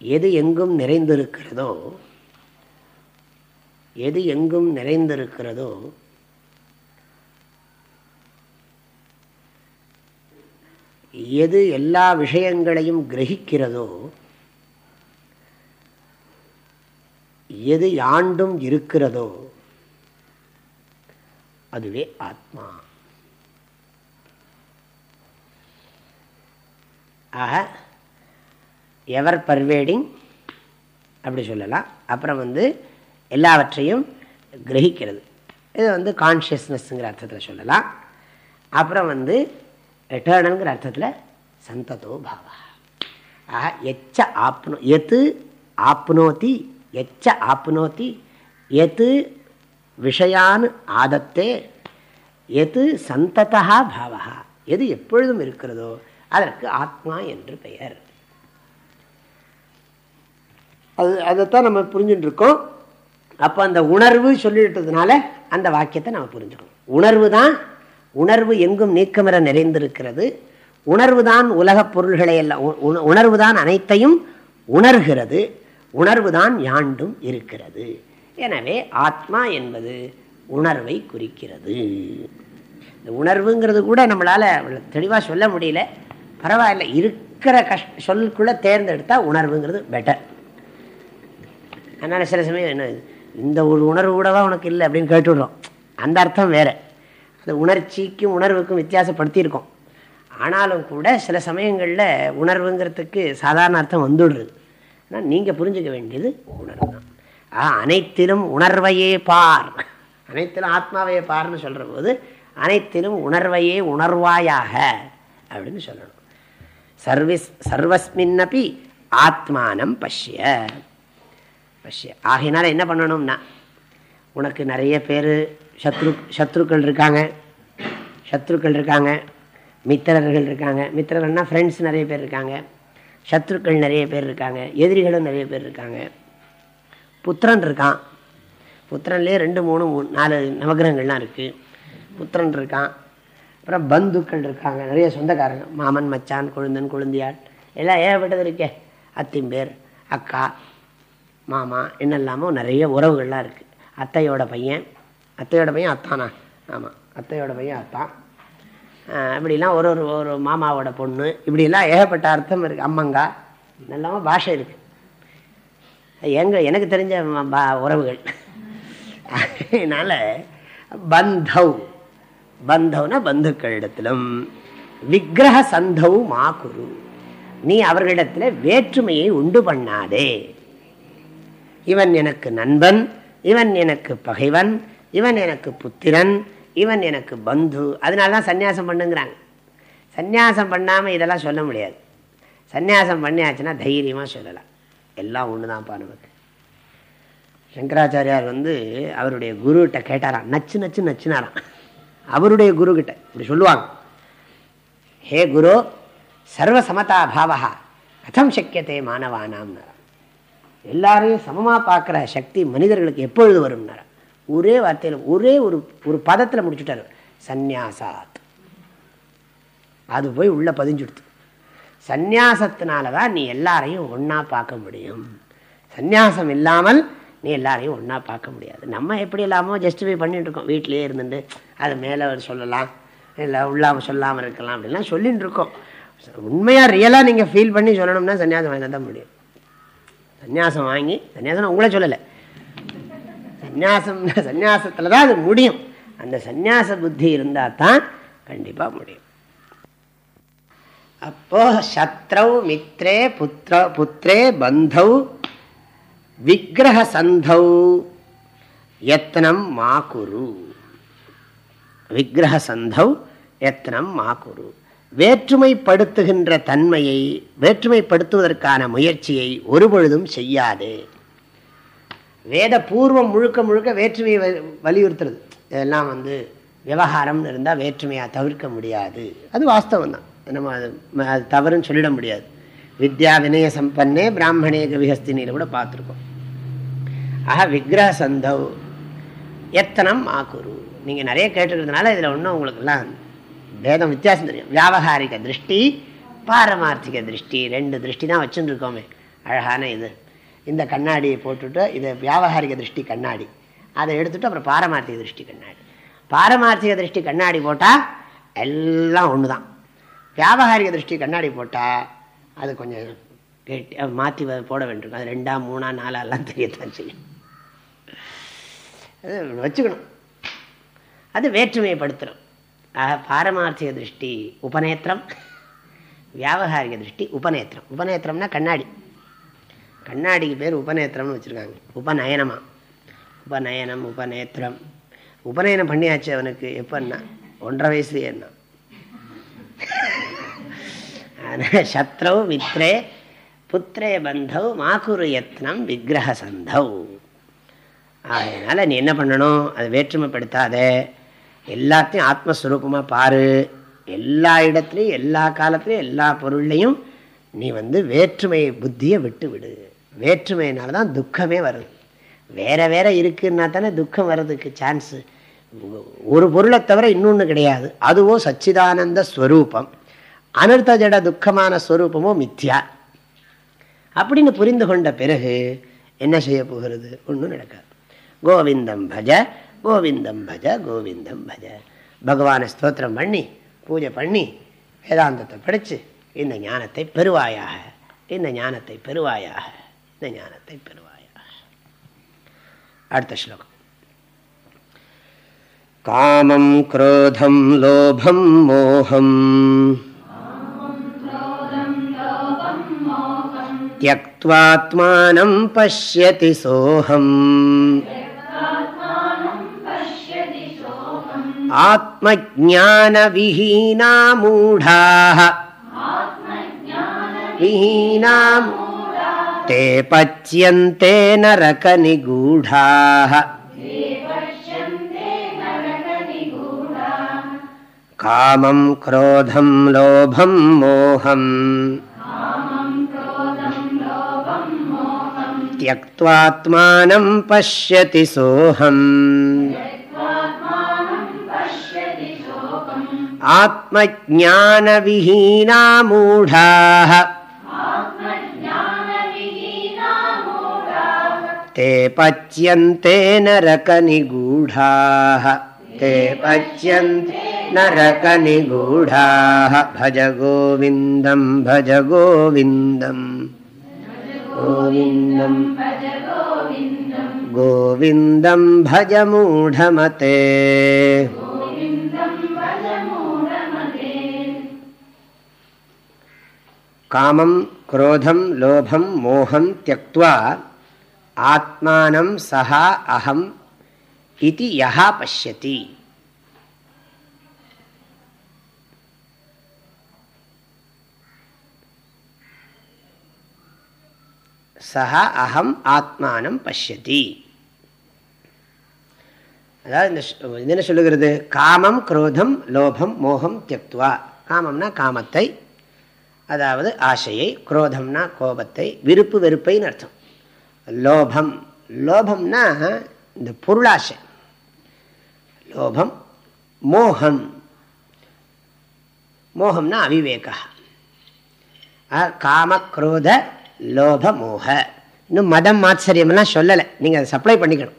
எது எங்கும் நிறைந்திருக்கிறதோ எது எங்கும் நிறைந்திருக்கிறதோ எது எல்லா விஷயங்களையும் கிரகிக்கிறதோ எது யாண்டும் இருக்கிறதோ அதுவே ஆத்மா. ஆக எவர் பர்வேடிங் அப்படி சொல்லலாம். அப்புறம் வந்து எல்லாவற்றையும் கிரகிக்கிறது. இது வந்து கான்ஷியஸ்னஸ்ங்கிற அர்த்தத்தில் சொல்லலாம். அப்புறம் வந்து ரிட்டர்னுங்கிற அர்த்தத்தில் சந்ததோ பாவா. ஆக எச்ச ஆப்னோ எத்து ஆப்னோத்தி எச்ச ஆப்னோத்தி எத்து விஷயான் ஆதத்தே எது சந்ததா பாவா. எது எப்பொழுதும் இருக்கிறதோ அதற்கு ஆத்மா என்று பெயர். அது அதைத்தான் நம்ம புரிஞ்சுட்டுருக்கோம். அப்போ அந்த உணர்வு சொல்லிட்டதுனால அந்த வாக்கியத்தை நம்ம புரிஞ்சுக்கணும். உணர்வு தான் உணர்வு எங்கும் நீக்கமர நிறைந்திருக்கிறது. உணர்வு தான் உலகப் பொருள்களை எல்லாம் உணர்வு தான் அனைத்தையும் உணர்கிறது. உணர்வு தான் யாண்டும் இருக்கிறது. எனவே ஆத்மா என்பது உணர்வை குறிக்கிறது. இந்த உணர்வுங்கிறது கூட நம்மளால் தெளிவாக சொல்ல முடியல. பரவாயில்ல இருக்கிற கஷ்ட சொல்லுக்குள்ளே தேர்ந்தெடுத்தால் உணர்வுங்கிறது பெட்டர் அதனால் சில சமயம் என்ன இந்த ஒரு உணர்வு கூடவா உனக்கு இல்லை அப்படின்னு கேட்டுடுறோம். அந்த அர்த்தம் வேறு. அந்த உணர்ச்சிக்கும் உணர்வுக்கும் வித்தியாசப்படுத்தியிருக்கோம். ஆனாலும் கூட சில சமயங்களில் உணர்வுங்கிறதுக்கு சாதாரண அர்த்தம் வந்துடுறது ஆனால் நீங்கள் புரிஞ்சுக்க வேண்டியது உணர்வு தான் ஆ அனைத்திலும் உணர்வையே பார். அனைத்திலும் ஆத்மாவையே பார்னு சொல்கிற போது அனைத்திலும் உணர்வையே உணர்வாயாக அப்படின்னு சொல்லணும். சர்வீஸ் சர்வஸ்மின்னபி ஆத்மானம் பஷ்ய. பஷ்ய. ஆகையினால என்ன பண்ணணும்னா உனக்கு நிறைய பேர் சத்ரு சத்ருக்கள் இருக்காங்க சத்ருக்கள் இருக்காங்க மித்திரர்கள் இருக்காங்க மித்திரர்கள்னால் ஃப்ரெண்ட்ஸ் நிறைய பேர் இருக்காங்க சத்ருக்கள் நிறைய பேர் இருக்காங்க எதிரிகளும் நிறைய பேர் இருக்காங்க புத்திரன் இருக்கான் புத்திரன்லேயே ரெண்டு மூணு நாலு நவகிரகங்கள்லாம் இருக்குது புத்திரன் இருக்கான் அப்புறம் பந்துக்கள் இருக்காங்க நிறைய சொந்தக்காரங்க. மாமன் மச்சான் கொழுந்தன் கொழுந்தியாள். எல்லாம் ஏகப்பட்டது இருக்கே. அத்திம்பேர் அக்கா மாமா என்னெல்லாமோ நிறைய உறவுகள்லாம் இருக்குது அத்தையோட பையன் அத்தையோட பையன் அத்தானா? ஆமாம் அத்தையோட பையன் அத்தான் இப்படிலாம் ஒரு ஒரு ஒரு மாமாவோட பொண்ணு. இப்படிலாம் ஏகப்பட்ட அர்த்தம் இருக்குது அம்மங்கா. இதெல்லாமல் பாஷை இருக்குது எங்கள் எனக்கு தெரிஞ்ச உறவுகள். அதனால் பந்தவ் பந்தவ்னா பந்துக்கள் இடத்திலும் விக்கிரக சந்தவ் மா குரு நீ அவர்களிடத்தில் வேற்றுமையை உண்டு பண்ணாதே. இவன் எனக்கு நண்பன். இவன் எனக்கு பகைவன். இவன் எனக்கு புத்திரன் இவன் எனக்கு பந்து. அதனால தான் சந்நியாசம் பண்ணுங்கிறாங்க. சந்நியாசம் பண்ணாமல் இதெல்லாம் சொல்ல முடியாது. சந்நியாசம் பண்ணியாச்சுன்னா தைரியமாக சொல்லலாம். எல்லாம் ஒன்று தான்ப்பா நமக்கு. சங்கராச்சாரியார் வந்து அவருடைய குருகிட்ட கேட்டாராம். நச்சு நச்சு நச்சுனாராம். அவருடைய குருக்கிட்ட இப்படி சொல்லுவாங்க. ஹே குரு சர்வசமதா பாவா கதம் சக்கியத்தை மாணவானாம்னாராம் எல்லாரையும் சமமாக பார்க்குற சக்தி மனிதர்களுக்கு எப்பொழுது வரும்னார் ஒரே வார்த்தையில் ஒரே ஒரு ஒரு பதத்தில் முடிச்சுட்டார். சந்நியாசாத். அது போய் உள்ளே பதிஞ்சுடுத்து. சந்நியாசத்தினால தான் நீ எல்லாரையும் ஒன்றா பார்க்க முடியும். சந்நியாசம் இல்லாமல் நீ எல்லாரையும் ஒன்றா பார்க்க முடியாது. நம்ம எப்படி இல்லாமல் ஜஸ்டிஃபை பண்ணிட்டு இருக்கோம் வீட்டிலேயே இருந்துட்டு அது மேலே சொல்லலாம் இல்லை உள்ளாமல் சொல்லாமல் இருக்கலாம் அப்படின்லாம் சொல்லிகிட்டு இருக்கோம். உண்மையாக ரியலாக நீங்கள் ஃபீல் பண்ணி சொல்லணும்னா சன்னியாசம் வாங்கினா தான் முடியும். சன்னியாசம் வாங்கி சன்னியாசம் உங்களே சொல்லலை. சந்நியாசம் சந்நியாசத்தில் தான் அது முடியும். அந்த சந்நியாச புத்தி இருந்தால் தான் கண்டிப்பாக முடியும். அப்போ சத்ரௌ மித்ரே புத்திர புத்திரே பந்தௌ விக்கிரக சந்தௌ யத்னம் மா குரு. விக்கிரக சந்தௌ யத்னம் மா குரு. வேற்றுமைப்படுத்துகின்ற தன்மையை வேற்றுமைப்படுத்துவதற்கான முயற்சியை ஒருபொழுதும் செய்யாதே. வேத பூர்வம் முழுக்க முழுக்க வேற்றுமையை வலியுறுத்துறது. இதெல்லாம் வந்து விவகாரம்னு இருந்தால் வேற்றுமையாக தவிர்க்க முடியாது. அது வாஸ்தவம் தான் நம்ம அது தவறுன்னு சொல்லிட முடியாது. வித்யா வினய சம்பன்னே பிராமணே கவிஹஸ்தினியில் கூட பார்த்துருக்கோம். ஆக விக்கிரக சந்தவ் எத்தனம் ஆக்குரு நீங்கள் நிறைய கேட்டுக்கிறதுனால இதில் ஒன்றும் உங்களுக்கெல்லாம் வேதம் வித்தியாசம் தெரியும். வியாபகாரிக திருஷ்டி பாரமார்த்திக திருஷ்டி ரெண்டு திருஷ்டி தான் வச்சுட்டு இருக்கோமே அழகான இது. இந்த கண்ணாடியை போட்டுட்டு இது வியாபகாரிக திருஷ்டி கண்ணாடி. அதை எடுத்துட்டு அப்புறம் பாரமார்த்திக திருஷ்டி கண்ணாடி. பாரமார்த்திக திருஷ்டி கண்ணாடி போட்டால் எல்லாம் ஒன்று தான் வியாபகாரிக திருஷ்டி கண்ணாடி போட்டால் அது கொஞ்சம் மாற்றி போட வேண்டும் அது ரெண்டா மூணா நாலாலாம் தெரியத்தான் செய்யும். அது வச்சுக்கணும். அது வேற்றுமைப்படுத்துகிறோம் ஆக பாரமார்த்திக திருஷ்டி உபநேத்திரம் வியாபகாரிக திருஷ்டி உபநேத்திரம். உபநேத்திரம்னா கண்ணாடி. கண்ணாடிக்கு பேர் உபநேத்திரம்னு வச்சுருக்காங்க. உபநயனமா. உபநயனம் உபநேத்திரம். உபநயனம் பண்ணியாச்சு அவனுக்கு. எப்பன்னா ஒன்றரை வயசுலேயே என்ன சத்ரவ் மித்ரே புத்திரே பந்தவ் மாக்குரு யத்னம் விக்கிரக சந்தவ் அதனால் நீ என்ன பண்ணணும்? அதை வேற்றுமைப்படுத்தாத. எல்லாத்தையும் ஆத்மஸ்வரூபமாக பாரு. எல்லா இடத்துலையும் எல்லா காலத்துலையும் எல்லா பொருள்லையும் நீ வந்து வேற்றுமை புத்தியை விட்டு விடு வேற்றுமையினால தான் துக்கமே வருது. வேற வேற இருக்குன்னா தானே துக்கம் வர்றதுக்கு சான்ஸு ஒரு பொருளை தவிர இன்னொன்று கிடையாது. அதுவோ சச்சிதானந்த ஸ்வரூபம். அனர்த்த ஜட துக்கமான ஸ்வரூபமோ மித்யா. அப்படின்னு புரிந்து கொண்ட பிறகு என்ன செய்ய போகிறது? ஒன்றும் நடக்காது. கோவிந்தம் பஜ கோவிந்தம் பஜ கோவிந்தம் பஜ. பகவானை ஸ்தோத்திரம் பண்ணி பூஜை பண்ணி வேதாந்தத்தை படித்து இந்த ஞானத்தை பெறுவாயாக இந்த ஞானத்தை பெறுவாயாக. ज्ञानते पर्वाय അടുത്ത ശ്ലോകം കാമം ക്രോധം ലോഭം മോഹം त्यक्त्वात्मानं पश्यति सोऽहम्। आत्मज्ञानविहीना मूढाः विहीना ते पच्यन्ते नरकनिगूढाः। कामं क्रोधं लोभं मोहम्। त्यक्त्वात्मानं पश्यति सोऽहम्। आत्मज्ञानविहीना मूढाः ते पच्यन्ते नरकनिगूढाः। ते पच्यन्ते नरकनिगूढाः। भज गोविन्दं भज गोविन्दम् गोविन्दं गोविन्दं भज मूढमते। कामं क्रोधं लोभं मोहं त्यक्त्वा ஆத்மானம் சஹா அகம் இது யஹா பஷ்யதி. சஹா அகம் ஆத்மானம் பஷ்யதி. அதாவது இந்த என்ன சொல்லுகிறது? காமம் குரோதம் லோபம் மோகம் தியக்துவா. காமம்னா காமத்தை அதாவது ஆசையை குரோதம்னா கோபத்தை விருப்பு வெறுப்பைன்னு அர்த்தம். லோபம். லோபம்னா இந்த பொருளாசை. லோபம் மோகம். மோகம்னா அவிவேகா. காமக்ரோத லோப மோக. இன்னும் மதம் மாத்சரியமெல்லாம் சொல்லலை. நீங்கள் அதை சப்ளை பண்ணிக்கணும்.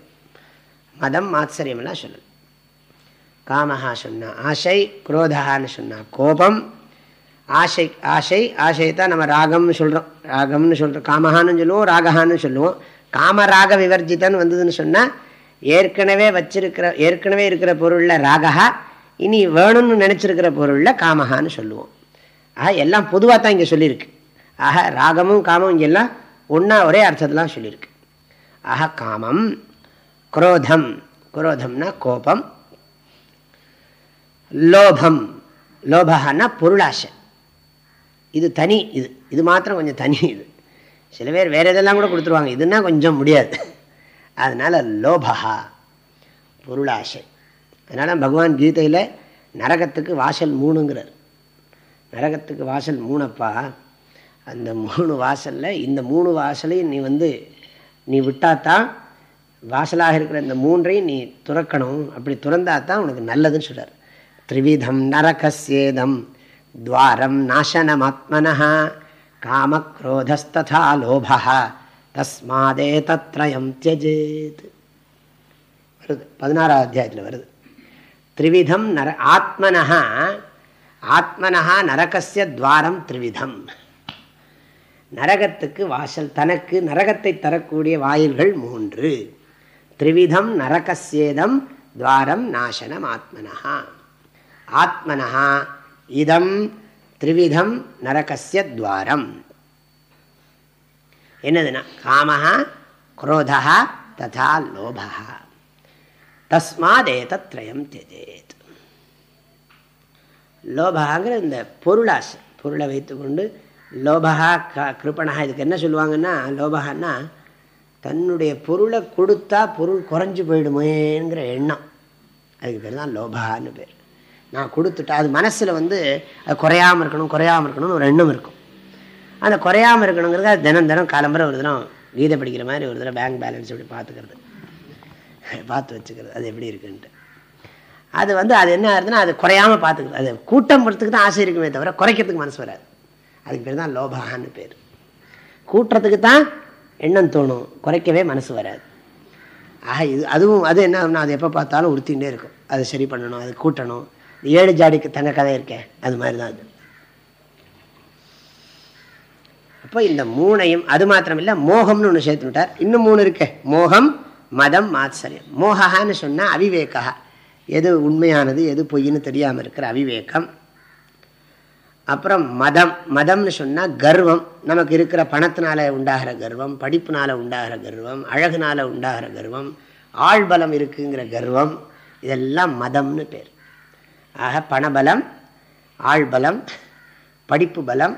மதம் மாத்சரியமெல்லாம் சொல்லலை. காமஹா சொன்னால் ஆசை குரோதஹான்னு சொன்னால் கோபம். ஆசை ஆசை ஆசையை தான் நம்ம ராகம்னு சொல்கிறோம் ராகம்னு சொல்கிறோம் காமஹான்னு சொல்லுவோம் ராகஹான்னு சொல்லுவோம். காமராக விவர்ஜிதன்னு வந்ததுன்னு சொன்னால் ஏற்கனவே வச்சிருக்கிற ஏற்கனவே இருக்கிற பொருளில் ராகஹா இனி வேணும்னு நினச்சிருக்கிற பொருளில் காமஹான்னு சொல்லுவோம். ஆக எல்லாம் பொதுவாக தான் இங்கே சொல்லியிருக்கு. ஆக ராகமும் காமம் இங்கெல்லாம் ஒன்றா ஒரே அர்த்தத்தெலாம் சொல்லியிருக்கு. ஆக காமம் குரோதம். குரோதம்னா கோபம். லோபம். லோபகான்னா பொருளாசை. இது தனி இது இது மாத்திரம் கொஞ்சம் தனி இது. சில பேர் வேறு இதெல்லாம் கூட கொடுத்துருவாங்க. இதுன்னா கொஞ்சம் முடியாது. அதனால் லோபா பொருளாசை. அதனால் பகவான் கீதையில் நரகத்துக்கு வாசல் மூணுங்கிறார். நரகத்துக்கு வாசல் மூணப்பா அந்த மூணு வாசலில் இந்த மூணு வாசலையும் நீ வந்து நீ விட்டாதான் வாசலாக இருக்கிற இந்த மூன்றையும் நீ துறக்கணும். அப்படி துறந்தா தான் உனக்கு நல்லதுன்னு சொல்கிறார் த்ரிவிதம் நரகசேதம் துவாரம் நாசனமாத்மன காமக்ரோதஸ்ததா லோப தஸ்மாதே தத்ரயம் தியஜேத் வருது பதினாறாவது அத்தியாயத்தில் வருது. த்ரிவிதம் நர ஆத்மனஹா ஆத்மனஹா நரகசிய துவாரம் த்ரிவிதம் நரகத்துக்கு வாசல் தனக்கு நரகத்தை தரக்கூடிய வாயில்கள் மூன்று. த்ரிவிதம் நரகசேதம் துவாரம் நாசனம் ஆத்மனஹா ஆத்மனஹா இதம் த்ரிவிதம் நரகசிய துவாரம். என்னதுன்னா காமஹா குரோதா ததா லோபா தஸ்மாதேதத்ரயம் தியஜேத் லோபகாங்கிற இந்த பொருளாசை பொருளை வைத்துக்கொண்டு லோபகா க கிருப்பணா இதுக்கு என்ன சொல்லுவாங்கன்னா லோபகான்னா தன்னுடைய பொருளை கொடுத்தா பொருள் குறைஞ்சி போயிடுமேங்கிற எண்ணம். அதுக்கு பேர் தான் லோபகான்னு பேர். நான் கொடுத்துட்டா அது மனசில் வந்து அது குறையாமல் இருக்கணும் குறையாமல் இருக்கணும்னு ஒரு எண்ணம் இருக்கும். அந்த குறையாமல் இருக்கணுங்கிறது அது தினம் தினம் காலம்பரை ஒரு தினம் கீதை படிக்கிற மாதிரி ஒரு தடவை பேங்க் பேலன்ஸ் இப்படி பார்த்துக்கிறது? பார்த்து வச்சுக்கிறது அது எப்படி இருக்குன்ட்டு. அது வந்து அது என்ன ஆகுதுன்னா அது குறையாமல் பார்த்துக்கிறது. அது கூட்டம் படுறதுக்கு தான் ஆசை இருக்குமே தவிர குறைக்கிறதுக்கு மனசு வராது. அதுக்கு பேர் தான் லோபான்னு பேர். கூட்டுறதுக்கு தான் எண்ணம் தோணும் குறைக்கவே மனசு வராது. ஆக இது அதுவும் அது என்ன ஆகும்னா அது எப்போ பார்த்தாலும் உறுத்திகிட்டே இருக்கும். அதை சரி பண்ணணும் அது கூட்டணும். ஏழு ஜாடிக்கு தங்க கதை இருக்கேன் அது மாதிரி தான் அது. அப்போ இந்த மூணையும் அது மாத்திரமில்லை மோகம்னு ஒன்று சேர்த்து விட்டார். இன்னும் மூணு இருக்கே மோகம் மதம் மாத்சரியம். மோகான்னு சொன்னால் அவிவேகா எது உண்மையானது எது பொய்ன்னு தெரியாமல் இருக்கிற அவிவேகம். அப்புறம் மதம் மதம்னு சொன்னால் கர்வம். நமக்கு இருக்கிற பணத்தினால உண்டாகிற கர்வம் படிப்புனால உண்டாகிற கர்வம் அழகுனால உண்டாகிற கர்வம் ஆழ்பலம் இருக்குங்கிற கர்வம் இதெல்லாம் மதம்னு பேர். ஆக பணபலம் ஆழ்பலம் படிப்பு பலம்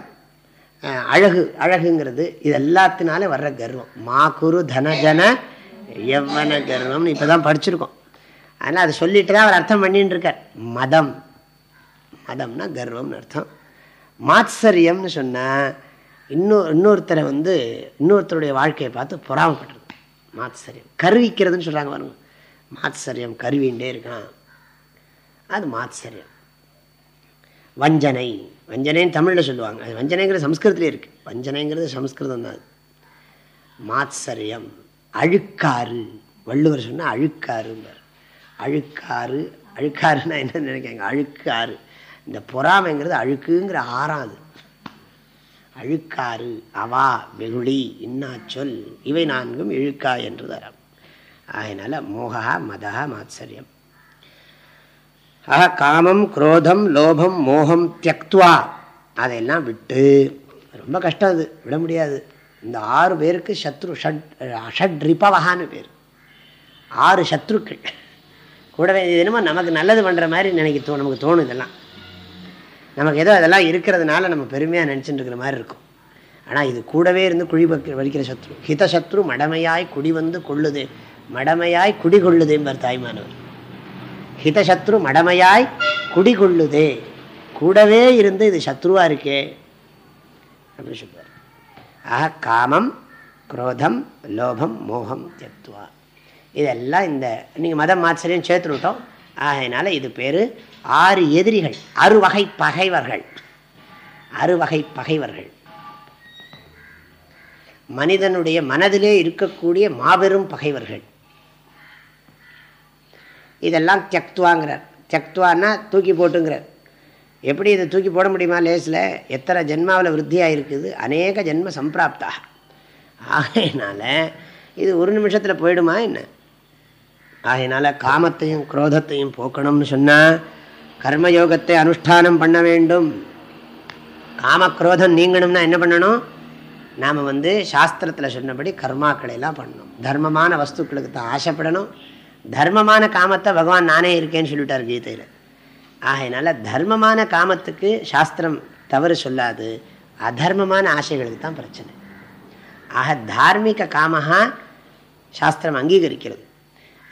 அழகு அழகுங்கிறது இது எல்லாத்தினாலே வர்ற கர்வம். மா குரு தனஜன எவ்வன கர்வம்னு இப்போ தான் படிச்சிருக்கோம். ஆனால் அதை சொல்லிட்டு தான் அவர் அர்த்தம் பண்ணிட்டு இருக்கார் மதம். மதம்னா கர்வம்னு அர்த்தம். மாத்சரியம்னு சொன்னால் இன்னொரு இன்னொருத்தரை வந்து இன்னொருத்தருடைய வாழ்க்கையை பார்த்து பொறாமப்பட்டிருக்கு மாத்சரியம். கருவிக்கிறதுன்னு சொல்கிறாங்க பாருங்க. மாத்சரியம் கருவின்ண்டே இருக்கான். அது மாத்சரியம். வஞ்சனை. வஞ்சனைன்னு தமிழில் சொல்லுவாங்க. அது வஞ்சனைங்கிறது சம்ஸ்கிருதத்துலேயே இருக்குது வஞ்சனைங்கிறது சம்ஸ்கிருதம் தான். மாத்சரியம். அழுக்காறு. வள்ளுவர் சொன்னால் அழுக்காறுங்கிறார் அழுக்காறு அழுக்காறுன்னா என்னன்னு நினைக்காங்க அழுக்காறு. இந்த பொறாமைங்கிறது அழுக்குங்கிற ஆறாது அழுக்காறு அவா வெகுளி இன்னாச்சொல் இவை நான்கும் இழுக்கா என்று தரம் அதனால் மோகா மதா மாத்சரியம். ஆக காமம் குரோதம் லோபம் மோகம் தியக்துவா. அதையெல்லாம் விட்டு ரொம்ப கஷ்டம் அது விட முடியாது. இந்த ஆறு பேருக்கு சத்ரு ஷட் ஷட் ரிபவகான்னு பேர். ஆறு சத்ருக்கள். கூடவே இது என்னமோ நமக்கு நல்லது பண்ணுற மாதிரி நினைக்க தோ நமக்கு தோணும் இதெல்லாம். நமக்கு ஏதோ அதெல்லாம் இருக்கிறதுனால நம்ம பெருமையாக நினச்சிட்டு இருக்கிற மாதிரி இருக்கும். ஆனால் இது கூடவே இருந்து குழி வலிக்கிற சத்ரு. ஹித சத்ரு மடமையாய் குடி வந்து கொள்ளுது மடமையாய் குடி கொள்ளுதேம்பார் தாய்மானவர். ஹிதசத்ரு மடமையாய் குடிகொள்ளுதே. கூடவே இருந்து இது சத்ருவா இருக்கே. அப்படின்னு சொல்லுவார் ஆக காமம் குரோதம் லோபம் மோகம் தியக்துவா இதெல்லாம் இந்த நீங்கள் மதம் மாச்சரியம் சேர்த்து விட்டோம் ஆகையினால இது பேர் ஆறு எதிரிகள் அறுவகை பகைவர்கள். அறுவகை பகைவர்கள். மனிதனுடைய மனதிலே இருக்கக்கூடிய மாபெரும் பகைவர்கள். இதெல்லாம் தியக்துவாங்கிறார். தியக்துவான்னா தூக்கி போட்டுங்கிறார். எப்படி இதை தூக்கி போட முடியுமா லேஸில்? எத்தனை ஜென்மாவில் விருத்தியாக இருக்குது அநேக ஜென்ம சம்பிராப்தா. ஆகையினால இது ஒரு நிமிஷத்தில் போயிடுமா என்ன? ஆகையினால காமத்தையும் குரோதத்தையும் போக்கணும்னு சொன்னால் கர்மயோகத்தை அனுஷ்டானம் பண்ண வேண்டும். காமக்ரோதம் நீங்கணும்னா என்ன பண்ணணும்? நாம் வந்து சாஸ்திரத்தில் சொன்னபடி கர்மாக்களை எல்லாம் பண்ணணும். தர்மமான வஸ்துக்களுக்கு தான் ஆசைப்படணும். தர்மமான காமத்தை பகவான் நானே இருக்கேன்னு சொல்லிவிட்டார் கீதையில். ஆகையினால தர்மமான காமத்துக்கு சாஸ்திரம் தவறு சொல்லாது. அதர்மமான ஆசைகளுக்கு தான் பிரச்சனை. ஆக தார்மீக காமஹா சாஸ்திரம் அங்கீகரிக்கிறது.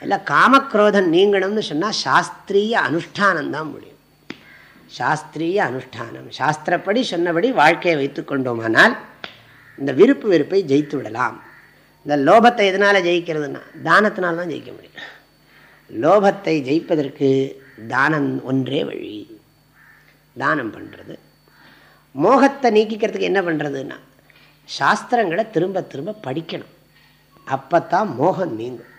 இல்லை காமக்ரோதம் நீங்கணும்னு சொன்னால் சாஸ்திரிய அனுஷ்டானம் தான் முடியும். சாஸ்திரிய அனுஷ்டானம். சாஸ்திரப்படி சொன்னபடி வாழ்க்கையை வைத்து கொண்டோமானால் இந்த விருப்பு வெறுப்பை ஜெயித்து விடலாம். இந்த லோபத்தை எதனால் ஜெயிக்கிறதுனா தானத்தினால்தான் ஜெயிக்க முடியும். லோபத்தை ஜெயிப்பதற்கு தானம் ஒன்றே வழி. தானம் பண்ணுறது மோகத்தை நீக்கிக்கிறதுக்கு என்ன பண்ணுறதுன்னா சாஸ்திரங்களை திரும்ப திரும்ப படிக்கணும். அப்போத்தான் மோகம் நீங்கும்.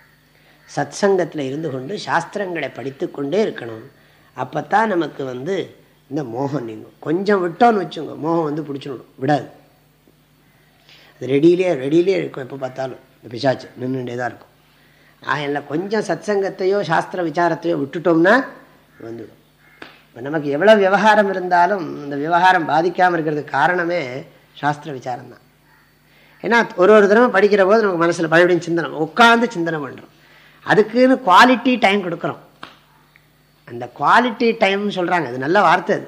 சத் சங்கத்தில் இருந்து கொண்டு சாஸ்திரங்களை படித்து கொண்டே இருக்கணும். அப்போ தான் நமக்கு வந்து இந்த மோகம் நீங்கும். கொஞ்சம் விட்டோன்னு வச்சுங்க மோகம் வந்து பிடிச்சிடணும் விடாது. அது ரெடியிலே ரெடியிலே இருக்கும் எப்போ பார்த்தாலும். இந்த பிசாச்சு நின்றுட்டே தான் இருக்கும். ஆகல கொஞ்சம் சத் சங்கத்தையோ சாஸ்திர விசாரத்தையோ விட்டுட்டோம்னா வந்துடும். இப்போ நமக்கு எவ்வளோ விவகாரம் இருந்தாலும் இந்த விவகாரம் பாதிக்காமல் இருக்கிறதுக்கு காரணமே சாஸ்திர விசாரம் தான் ஏன்னா ஒரு ஒரு தடவை படிக்கிற போது நமக்கு மனசில் பழையபடியும் சிந்தனை உட்காந்து சிந்தனை பண்ணுறோம் அதுக்குன்னு குவாலிட்டி டைம் கொடுக்குறோம். அந்த குவாலிட்டி டைம்னு சொல்கிறாங்க அது நல்ல வார்த்தை அது.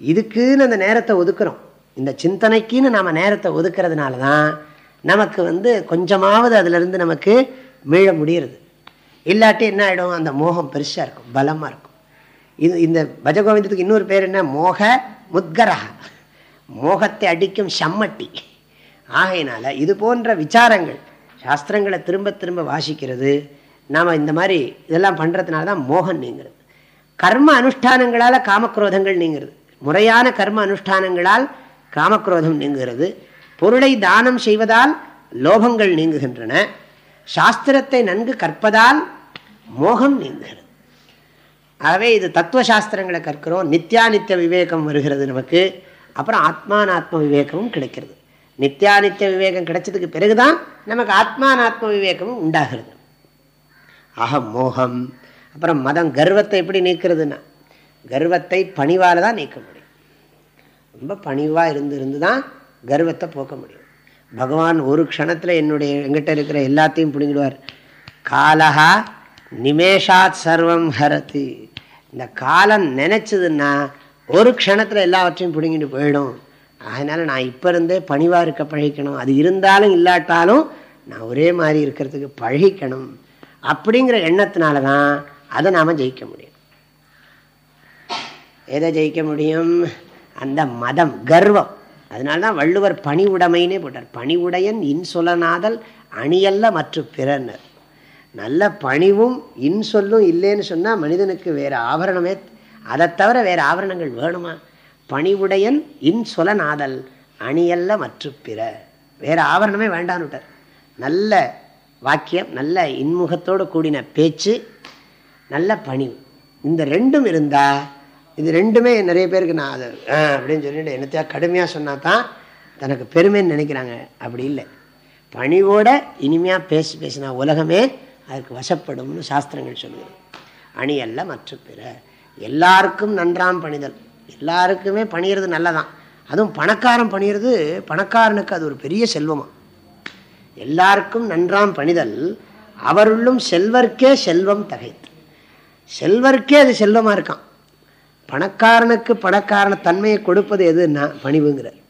இதுக்குன்னு அந்த நேரத்தை ஒதுக்குறோம். இந்த சிந்தனைக்குன்னு நாம் நேரத்தை ஒதுக்கிறதுனால தான் நமக்கு வந்து கொஞ்சமாவது அதிலிருந்து நமக்கு மீள முடியறது. இல்லாட்டி என்ன ஆகிடும் அந்த மோகம் பெருசாக இருக்கும் பலமாக இருக்கும். இது இந்த பஜகோவிந்தத்துக்கு இன்னொரு பேர் என்ன? மோக முத்கரகா மோகத்தை அடிக்கும் சம்மட்டி. ஆகையினால இது போன்ற விசாரங்கள் சாஸ்திரங்களை திரும்ப திரும்ப வாசிக்கிறது நாம் இந்த மாதிரி இதெல்லாம் பண்ணுறதுனால தான் மோகம் நீங்கிறது. கர்ம அனுஷ்டானங்களால் காமக்ரோதங்கள் நீங்கிறது. முறையான கர்ம அனுஷ்டானங்களால் காமக்ரோதம் நீங்குகிறது. பொருளை தானம் செய்வதால் லோபங்கள் நீங்குகின்றன. சாஸ்திரத்தை நன்கு கற்பதால் மோகம் நீங்குகிறது. ஆகவே இது தத்துவ சாஸ்திரங்களை கற்கிறோம் நித்தியானித்திய விவேகம் வருகிறது நமக்கு. அப்புறம் ஆத்மானாத்ம விவேகமும் கிடைக்கிறது. நித்தியானித்திய விவேகம் கிடைச்சதுக்கு பிறகுதான் நமக்கு ஆத்மானாத்ம விவேகமும் உண்டாகிறது. அகம் மோகம். அப்புறம் மதம் கர்வத்தை எப்படி நீக்கிறதுனா கர்வத்தை பணிவால் தான் நீக்க முடியும். ரொம்ப பணிவாக இருந்து இருந்து தான் கர்வத்தை போக்க முடியும். பகவான் ஒரு க்ஷணத்தில் என்னுடைய எங்கிட்ட இருக்கிற எல்லாத்தையும் பிடிங்கிடுவார். காலகா நிமேஷாத் சர்வம் ஹரதி. இந்த காலம் நினச்சதுன்னா ஒரு க்ஷணத்தில் எல்லாவற்றையும் பிடுங்கிட்டு போயிடும். அதனால் நான் இப்போ இருந்தே பணிவாக இருக்க பழகிக்கணும். அது இருந்தாலும் இல்லாட்டாலும் நான் ஒரே மாதிரி இருக்கிறதுக்கு பழகிக்கணும். அப்படிங்கிற எண்ணத்தினால தான் அதை நாம் ஜெயிக்க முடியும். எதை ஜெயிக்க முடியும்? அந்த மதம் கர்வம். அதனால தான் வள்ளுவர் பணி உடைமைன்னே போட்டார். பணி உடையன் இன்சொலனாதல் அணியல்ல மற்ற பிறனர். நல்ல பணிவும் இன்சொல்லும் இல்லைன்னு சொன்னால் மனிதனுக்கு வேறு ஆபரணமே அதை தவிர வேறு ஆபரணங்கள் வேணுமா? பணிவுடையன் இன்சொலனாதல் அணியல்ல மற்ற பிற வேறு ஆபரணமே வேண்டான்னுட்டார் நல்ல வாக்கியம் நல்ல இன்முகத்தோடு கூடின பேச்சு நல்ல பணிவு. இந்த ரெண்டும் இருந்தால் இது ரெண்டுமே நிறைய பேருக்கு நான் அதை அப்படின்னு சொல்லிட்டு என்னத்தையா கடுமையாக சொன்னால் தான் தனக்கு பெருமைன்னு நினைக்கிறாங்க. அப்படி இல்லை. பணிவோட இனிமையாக பேசி பேசினா உலகமே அதுக்கு வசப்படும்னு சாஸ்திரங்கள் சொல்லுது. அணி அல்ல மற்ற பிற. எல்லாருக்கும் நன்றாம் பணிதல். எல்லாருக்குமே பணிகிறது நல்லதான். அதுவும் பணக்காரன் பணிகிறது பணக்காரனுக்கு அது ஒரு பெரிய செல்வமாக எல்லாருக்கும் நன்றாம் பணிதல். அவருள்ளும் செல்வர்க்கே செல்வம் தகைத்து செல்வர்க்கே அது செல்வமாக இருக்கான். பணக்காரனுக்கு பணக்காரன தன்மையை கொடுப்பது எதுன்னா பணிவுங்கிறார்.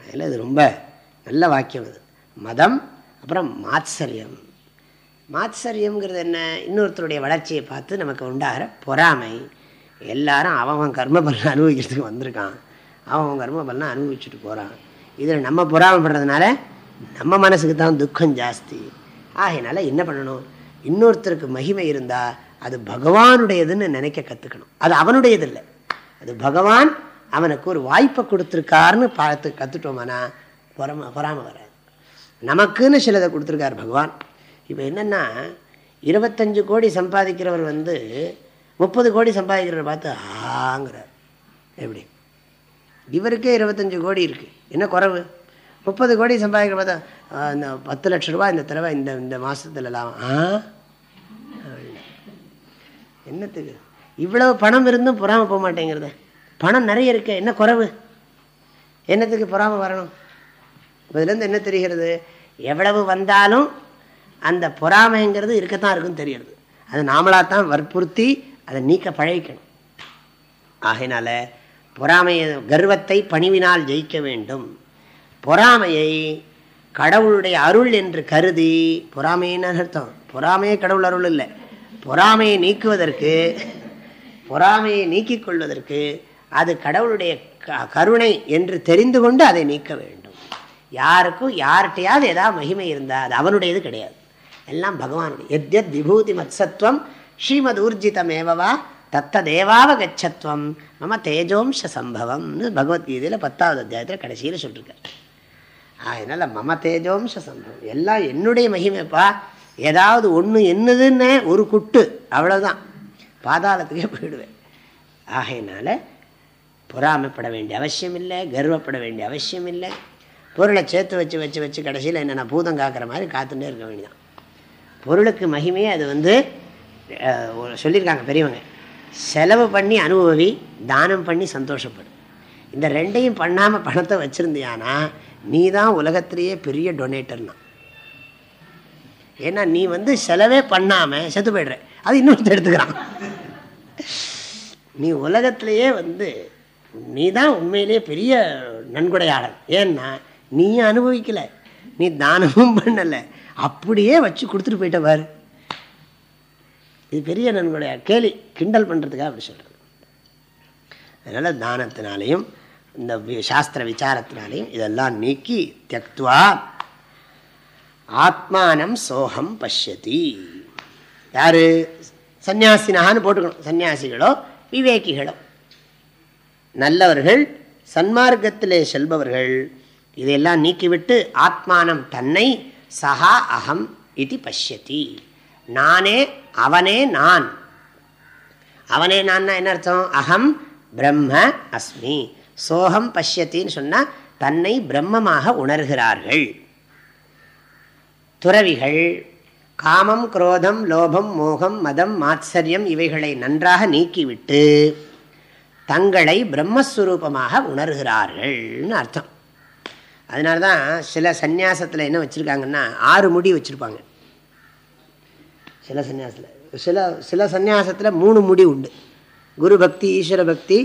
அதில் இது ரொம்ப நல்ல வாக்கியம் அது. மதம் அப்புறம் மாத்சரியம். மாத்சரியம்ங்கிறது என்ன? இன்னொருத்தருடைய வளர்ச்சியை பார்த்து நமக்கு உண்டாகிற பொறாமை. எல்லாரும் அவன் கர்ம பலனை அனுபவிக்கிறதுக்கு வந்திருக்கான். அவன் கர்ம பலனை அனுபவிச்சுட்டு போகிறான் இதில் நம்ம பொறாமப்படுறதுனால நம்ம மனசுக்கு தான் துக்கம் ஜாஸ்தி. ஆகையினால என்ன பண்ணணும்? இன்னொருத்தருக்கு மகிமை இருந்தால் அது பகவானுடையதுன்னு நினைக்க கற்றுக்கணும் அது அவனுடையது இல்லை அது பகவான் அவனுக்கு ஒரு வாய்ப்பை கொடுத்துருக்காருன்னு பார்த்து கற்றுட்டோமானா பொறாம பொறாம வராது. நமக்குன்னு சிலதை கொடுத்துருக்கார் பகவான். இப்போ என்னென்னா இருபத்தஞ்சு கோடி சம்பாதிக்கிறவர் வந்து முப்பது கோடி சம்பாதிக்கிறவர் பார்த்து ஆங்கிறார். எப்படி? இவருக்கே இருபத்தஞ்சு கோடி இருக்குது என்ன குறவு? முப்பது கோடி சம்பாதிக்கிற பார்த்தா இந்த பத்து லட்ச ரூபா இந்த தடவை இந்த இந்த மாதத்துலலாம் ஆ? என்னத்துக்கு? இவ்வளவு பணம் இருந்தும் பொறாமல் போக மாட்டேங்கிறத. பணம் நிறைய இருக்கு என்ன குறவு? என்னத்துக்கு பொறாமல் வரணும்? இதுலேருந்து என்ன தெரிகிறது? எவ்வளவு வந்தாலும் அந்த பொறாமைங்கிறது இருக்கத்தான் இருக்குன்னு தெரிகிறது. அது நாமளாக தான் வற்புறுத்தி அதை நீக்க பழகிக்கணும். ஆகையினால பொறாமையை கர்வத்தை பணிவினால் ஜெயிக்க வேண்டும். பொறாமையை கடவுளுடைய அருள் என்று கருதி பொறாமைன்னு அர்த்தம். பொறாமையே கடவுள் அருள் இல்லை. பொறாமையை நீக்குவதற்கு பொறாமையை நீக்கிக் கொள்வதற்கு அது கடவுளுடைய கருணை என்று தெரிந்து கொண்டு அதை நீக்க வேண்டும். யாருக்கும் யார்கிட்டையாவது ஏதாவது மகிமை இருந்தால் அது அவனுடையது கிடையாது. எல்லாம் பகவானுடைய எத்யத் விபூதி மத்சத்வம் ஸ்ரீமத் ஊர்ஜிதமேவா தத்த தேவாவ கச்சத்துவம் மம தேஜோம்ச சம்பவம்னு பகவத்கீதையில் பத்தாவது அத்தியாயத்தில் கடைசியில் சொல்லியிருக்கார் அதனால் மம தேஜோம்ச சம்பவம் எல்லாம் என்னுடைய மகிமைப்பா ஏதாவது ஒன்று என்னதுன்னு ஒரு குட்டு அவ்வளோதான் பாதாளத்துக்கே போயிடுவேன். ஆகையினால பொறாமைப்பட வேண்டிய அவசியம் இல்லை கர்வப்பட வேண்டிய அவசியம் இல்லை பொருளை சேர்த்து வச்சு வச்சு வச்சு கடைசியில் என்னென்ன பூதம் காக்கிற மாதிரி காத்துட்டே இருக்க வேண்டியதான் பொருளுக்கு மகிமையே அது வந்து சொல்லியிருக்காங்க பெரியவங்க. செலவு பண்ணி அனுபவி தானம் பண்ணி சந்தோஷப்படும் இந்த ரெண்டையும் பண்ணாமல் பணத்தை வச்சுருந்தியானா நீ தான் உலகத்திலேயே பெரிய டொனேட்டர்னா ஏன்னா நீ வந்து செலவே பண்ணாமல் செத்து போய்டுற. அது இன்னொருத்த எடுத்துக்கிறான். நீ உலகத்திலேயே வந்து நீ தான் உண்மையிலேயே பெரிய நன்கொடையாளர். ஏன்னா நீயும் அனுபவிக்கலை. நீ தானமும் பண்ணலை. அப்படியே வச்சு கொடுத்துட்டு போயிட்ட பாரு. இது பெரிய நன்கொடையா கேலி கிண்டல் பண்ணுறதுக்காக அப்படி சொல்கிறது அதனால் தானத்தினாலையும் இந்த சாஸ்திர விசாரத்தினாலையும் இதெல்லாம் நீக்கி தியக்துவா ஆத்மானம் சோகம் பஷ்யதி. யார்? சன்னியாசினான்னு போட்டுக்கணும். சன்னியாசிகளோ விவேகிகளோ. நல்லவர்கள் சன்மார்க்கத்திலே செல்பவர்கள். இதையெல்லாம் நீக்கிவிட்டு ஆத்மானம் தன்னை சஹா அகம் இது பஷ்யதி. நானே அவனே நான். அவனே நான் என்ன அர்த்தம்? அகம் பிரம்ம அஸ்மி. சோகம் பஷ்யத்தின்னு சொன்னால் தன்னை பிரம்மமாக உணர்கிறார்கள். துறவிகள் காமம் குரோதம் லோபம் மோகம் மதம் மாத்சரியம் இவைகளை நன்றாக நீக்கிவிட்டு தங்களை பிரம்மஸ்வரூபமாக உணர்கிறார்கள்னு அர்த்தம். அதனால தான் சில சந்நியாசத்தில் என்ன வச்சுருக்காங்கன்னா ஆறு முடி வச்சுருப்பாங்க. சில சந்நியாசத்தில் சில சில சந்நியாசத்தில் மூணு முடி உண்டு. குரு பக்தி ஈஸ்வர பக்தி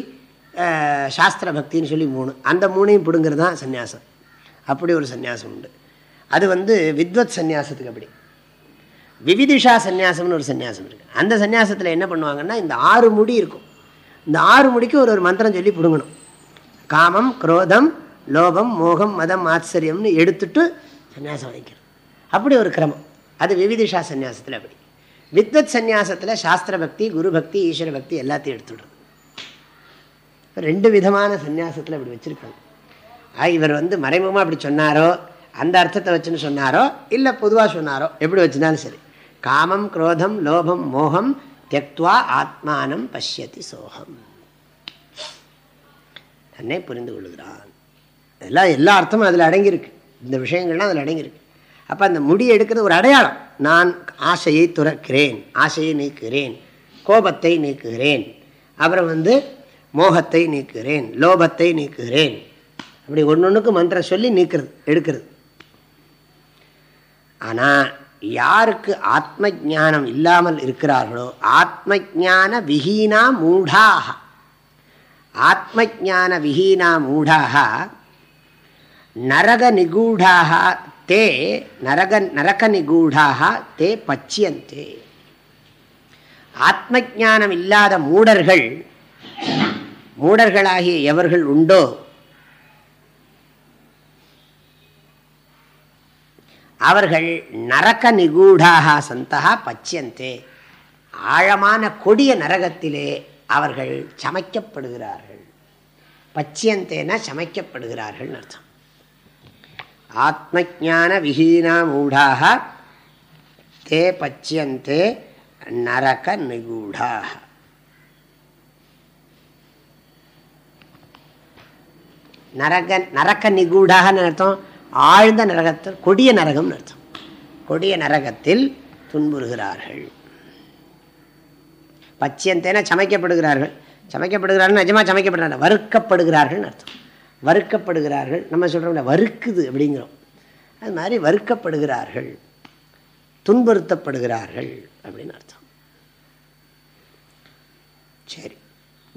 சாஸ்திர பக்தின்னு சொல்லி மூணு. அந்த மூணையும் பிடுங்கிறது தான் சந்நியாசம். அப்படி ஒரு சந்நியாசம் உண்டு. அது வந்து வித்வத் சந்நியாசத்துக்கு அப்படி. விவிதிஷா சந்நியாசம்னு ஒரு சந்நியாசம் இருக்குது அந்த சந்நியாசத்தில் என்ன பண்ணுவாங்கன்னா இந்த ஆறு முடி இருக்கும். இந்த ஆறு முடிக்கு ஒரு ஒரு மந்திரம் சொல்லி பிடுங்கணும். காமம் குரோதம் லோபம் மோகம் மதம் ஆச்சரியம்னு எடுத்துட்டு சன்னியாசம் வைக்கிறது அப்படி ஒரு கிரமம். அது விவிதிஷா சன்னியாசத்தில் அப்படி. வித்வத் சந்நியாசத்தில் சாஸ்திர பக்தி குரு பக்தி ஈஸ்வர பக்தி எல்லாத்தையும் எடுத்துடுறது. ரெண்டு விதமான சன்னியாசத்தில் அப்படி வச்சுருக்காங்க. இவர் வந்து மறைமுகமாக அப்படி சொன்னாரோ அந்த அர்த்தத்தை வச்சுன்னு சொன்னாரோ? இல்லை பொதுவாக சொன்னாரோ? எப்படி வச்சுனாலும் சரி. காமம் குரோதம் லோபம் மோகம் தியக்துவா ஆத்மானம் பஷ்யதி சோகம். தன்னை புரிந்து கொள்கிறான் எல்லாம் எல்லா அர்த்தமும் அதில் அடங்கியிருக்கு. இந்த விஷயங்கள்லாம் அதில் அடங்கியிருக்கு. அப்போ அந்த முடி எடுக்கிறது ஒரு அடையாளம். நான் ஆசையை துறக்கிறேன் ஆசையை நீக்குகிறேன் கோபத்தை நீக்குகிறேன் அப்புறம் வந்து மோகத்தை நீக்குகிறேன் லோபத்தை நீக்குகிறேன். அப்படி ஒன்று ஒன்றுக்கு மந்திரம் சொல்லி நீக்கிறது எடுக்கிறது. ஆனால் யாருக்கு ஆத்ம ஜானம் இல்லாமல் இருக்கிறார்களோ ஆத்ம ஜான விஹீனா மூடாக ஆத்ம ஜான விஹீனா மூடாக நரக நிகூடாக தே நரக நரக நிகூடாக தே பச்சியந்தே. ஆத்ம ஜானம் இல்லாத மூடர்கள் மூடர்களாகிய எவர்கள் உண்டோ அவர்கள் நரக்க நிகூடாக சந்தகா பச்சியந்தே. ஆழமான கொடிய நரகத்திலே அவர்கள் சமைக்கப்படுகிறார்கள். பச்சியந்தேன சமைக்கப்படுகிறார்கள் அர்த்தம். ஆத்ம ஜான விஹீனா மூடாக தே பச்சியந்தே நரக நிகூடாக. நரக நரக்க நிகூடாக அர்த்தம்? ஆழ்ந்த நரகத்தில் கொடிய நரகம்னு அர்த்தம். கொடிய நரகத்தில் துன்புறுகிறார்கள். பச்சியந்தேன சமைக்கப்படுகிறார்கள். சமைக்கப்படுகிறார்கள் நிஜமாக சமைக்கப்படுறாங்க வறுக்கப்படுகிறார்கள்னு அர்த்தம். வறுக்கப்படுகிறார்கள் நம்ம சொல்கிறோம்ல வறுக்குது அப்படிங்கிறோம். அது மாதிரி வறுக்கப்படுகிறார்கள் துன்புறுத்தப்படுகிறார்கள் அப்படின்னு அர்த்தம். சரி.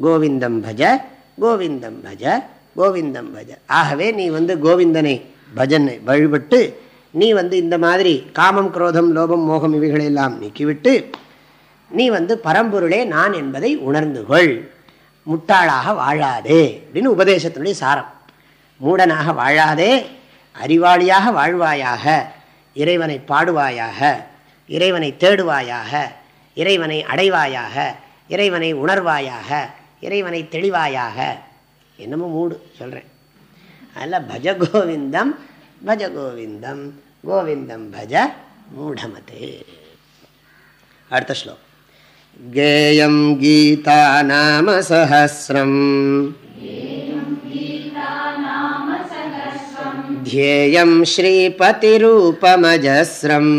கோவிந்தம் பஜ கோவிந்தம் பஜ கோவிந்தம் பஜ. ஆகவே நீ வந்து கோவிந்தனை பஜனை வழிபட்டு நீ வந்து இந்த மாதிரி காமம் குரோதம் லோபம் மோகம் இவைகளெல்லாம் நீக்கிவிட்டு நீ வந்து பரம்பொருளே நான் என்பதை உணர்ந்து கொள். முட்டாளாக வாழாதே அப்படின்னு உபதேசத்தினுடைய சாரம். மூடனாக வாழாதே அறிவாளியாக வாழ்வாயாக இறைவனை பாடுவாயாக இறைவனை தேடுவாயாக இறைவனை அடைவாயாக இறைவனை உணர்வாயாக இறைவனை தெளிவாயாக. என்னமோ மூடு சொல்கிறேன் அதில் பஜ கோவிந்தம் பஜ கோவிந்தம் கோவிந்தம் பஜ மூடமதே அடுத்த ஸ்லோகம் गेयं गीता नाम सहस्रम् ध्येयं श्रीपतिरूपमजस्रम्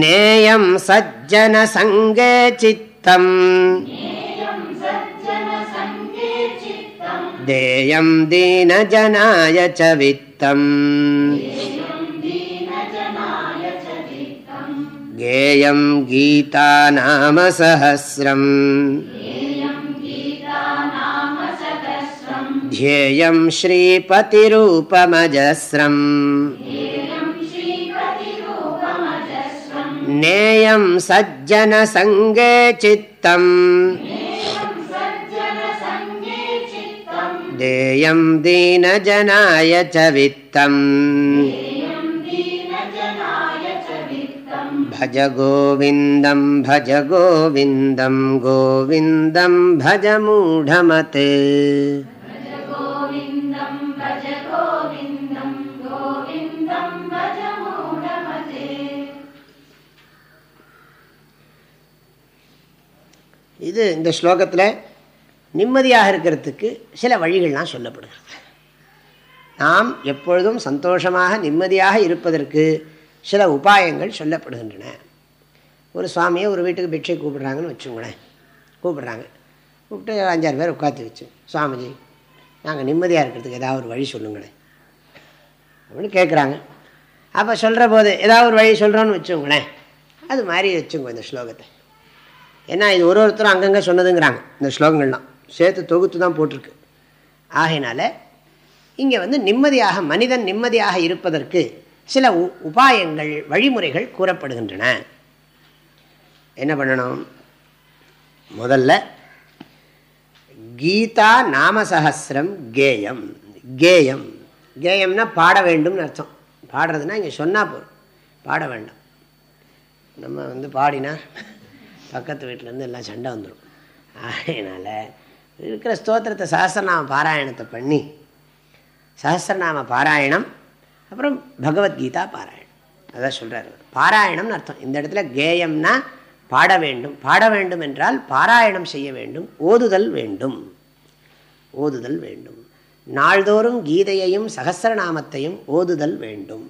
नेयं सज्जनसङ्गे चित्तम् देयं दीनजनाय च वित्तम्। गेयं गीता नाम सहस्रम् ध्येयं श्रीपतिरूपमजस्रम्। नेयं सज्जनसङ्गे चित्तम् देयं दीनजनाय च वित्तम् भज गोविन्दं भज गोविन्दं गोविन्दं भज मूढमते இது இந்த ஸ்லோகத்தில் நிம்மதியாக இருக்கிறதுக்கு சில வழிகள்லாம் சொல்லப்படுகிறது. நாம் எப்பொழுதும் சந்தோஷமாக நிம்மதியாக இருப்பதற்கு சில உபாயங்கள் சொல்லப்படுகின்றன. ஒரு சுவாமியை ஒரு வீட்டுக்கு பிக்ஷை கூப்பிடுறாங்கன்னு வச்சுக்கோங்களேன். கூப்பிடுறாங்க. கூப்பிட்டு அஞ்சாறு பேர் உட்காந்து வச்சு சுவாமிஜி நாங்கள் நிம்மதியாக இருக்கிறதுக்கு ஏதாவது ஒரு வழி சொல்லுங்களேன். அப்படின்னு கேட்குறாங்க அப்போ சொல்கிற போது ஏதாவது ஒரு வழி சொல்கிறோன்னு வச்சுக்கோங்களேன். அது மாதிரி வச்சுங்க இந்த ஸ்லோகத்தை. ஏன்னா இது ஒரு ஒருத்தரும் அங்கங்கே சொன்னதுங்கிறாங்க இந்த ஸ்லோகங்கள்லாம். சேர்த்து தொகுத்து தான் போட்டிருக்கு. ஆகையினால இங்கே வந்து நிம்மதியாக மனிதன் நிம்மதியாக இருப்பதற்கு சில உபாயங்கள் வழிமுறைகள் கூறப்படுகின்றன. என்ன பண்ணணும்? முதல்ல கீதா நாமசகசிரம் கேயம். கேயம். கேயம்னா பாட வேண்டும்னு அர்த்தம். பாடுறதுன்னா இங்கே சொன்னால் போதும். பாட வேண்டாம். நம்ம வந்து பாடினா பக்கத்து வீட்டிலேருந்து எல்லாம் சண்டை வந்துடும் அதனால் இருக்கிற ஸ்தோத்திரத்தை சஹசிரநாம பாராயணத்தை பண்ணி சஹசிரநாம பாராயணம் அப்புறம் பகவத்கீதா பாராயணம். அதான் சொல்கிறார் பாராயணம்னு அர்த்தம். இந்த இடத்துல கேயம்னா பாட வேண்டும். பாட வேண்டும் என்றால் பாராயணம் செய்ய வேண்டும். ஓதுதல் வேண்டும். ஓதுதல் வேண்டும். நாள்தோறும் கீதையையும் சகசிரநாமத்தையும் ஓதுதல் வேண்டும்.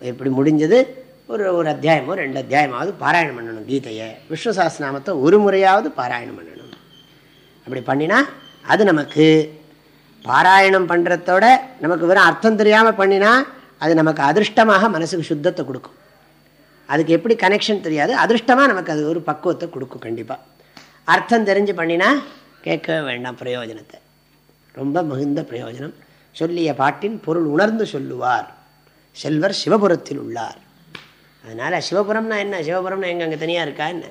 எப்படி முடிஞ்சது? ஒரு ஒரு அத்தியாயமோ ரெண்டு அத்தியாயமாவது பாராயணம் பண்ணணும் கீதையை. விஷ்ணு சாஸ்திரநாமத்தை ஒரு முறையாவது பாராயணம் பண்ணணும். அப்படி பண்ணினா அது நமக்கு பாராயணம் பண்ணுறதோட நமக்கு வெறும் அர்த்தம் தெரியாமல் பண்ணினா அது நமக்கு அதிர்ஷ்டமாக மனசுக்கு சுத்தத்தை கொடுக்கும். அதுக்கு எப்படி கனெக்ஷன் தெரியாது? அதிர்ஷ்டமாக நமக்கு அது ஒரு பக்குவத்தை கொடுக்கும் கண்டிப்பாக அர்த்தம் தெரிஞ்சு பண்ணினா கேட்க வேண்டாம் பிரயோஜனத்தை. ரொம்ப மிகுந்த பிரயோஜனம். சொல்லிய பாட்டின் பொருள் உணர்ந்து சொல்லுவார். செல்வர் சிவபுரத்தில் உள்ளார். அதனால் சிவபுரம்னா என்ன? சிவபுரம்னா எங்கே? அங்கே தனியாக இருக்கா என்ன?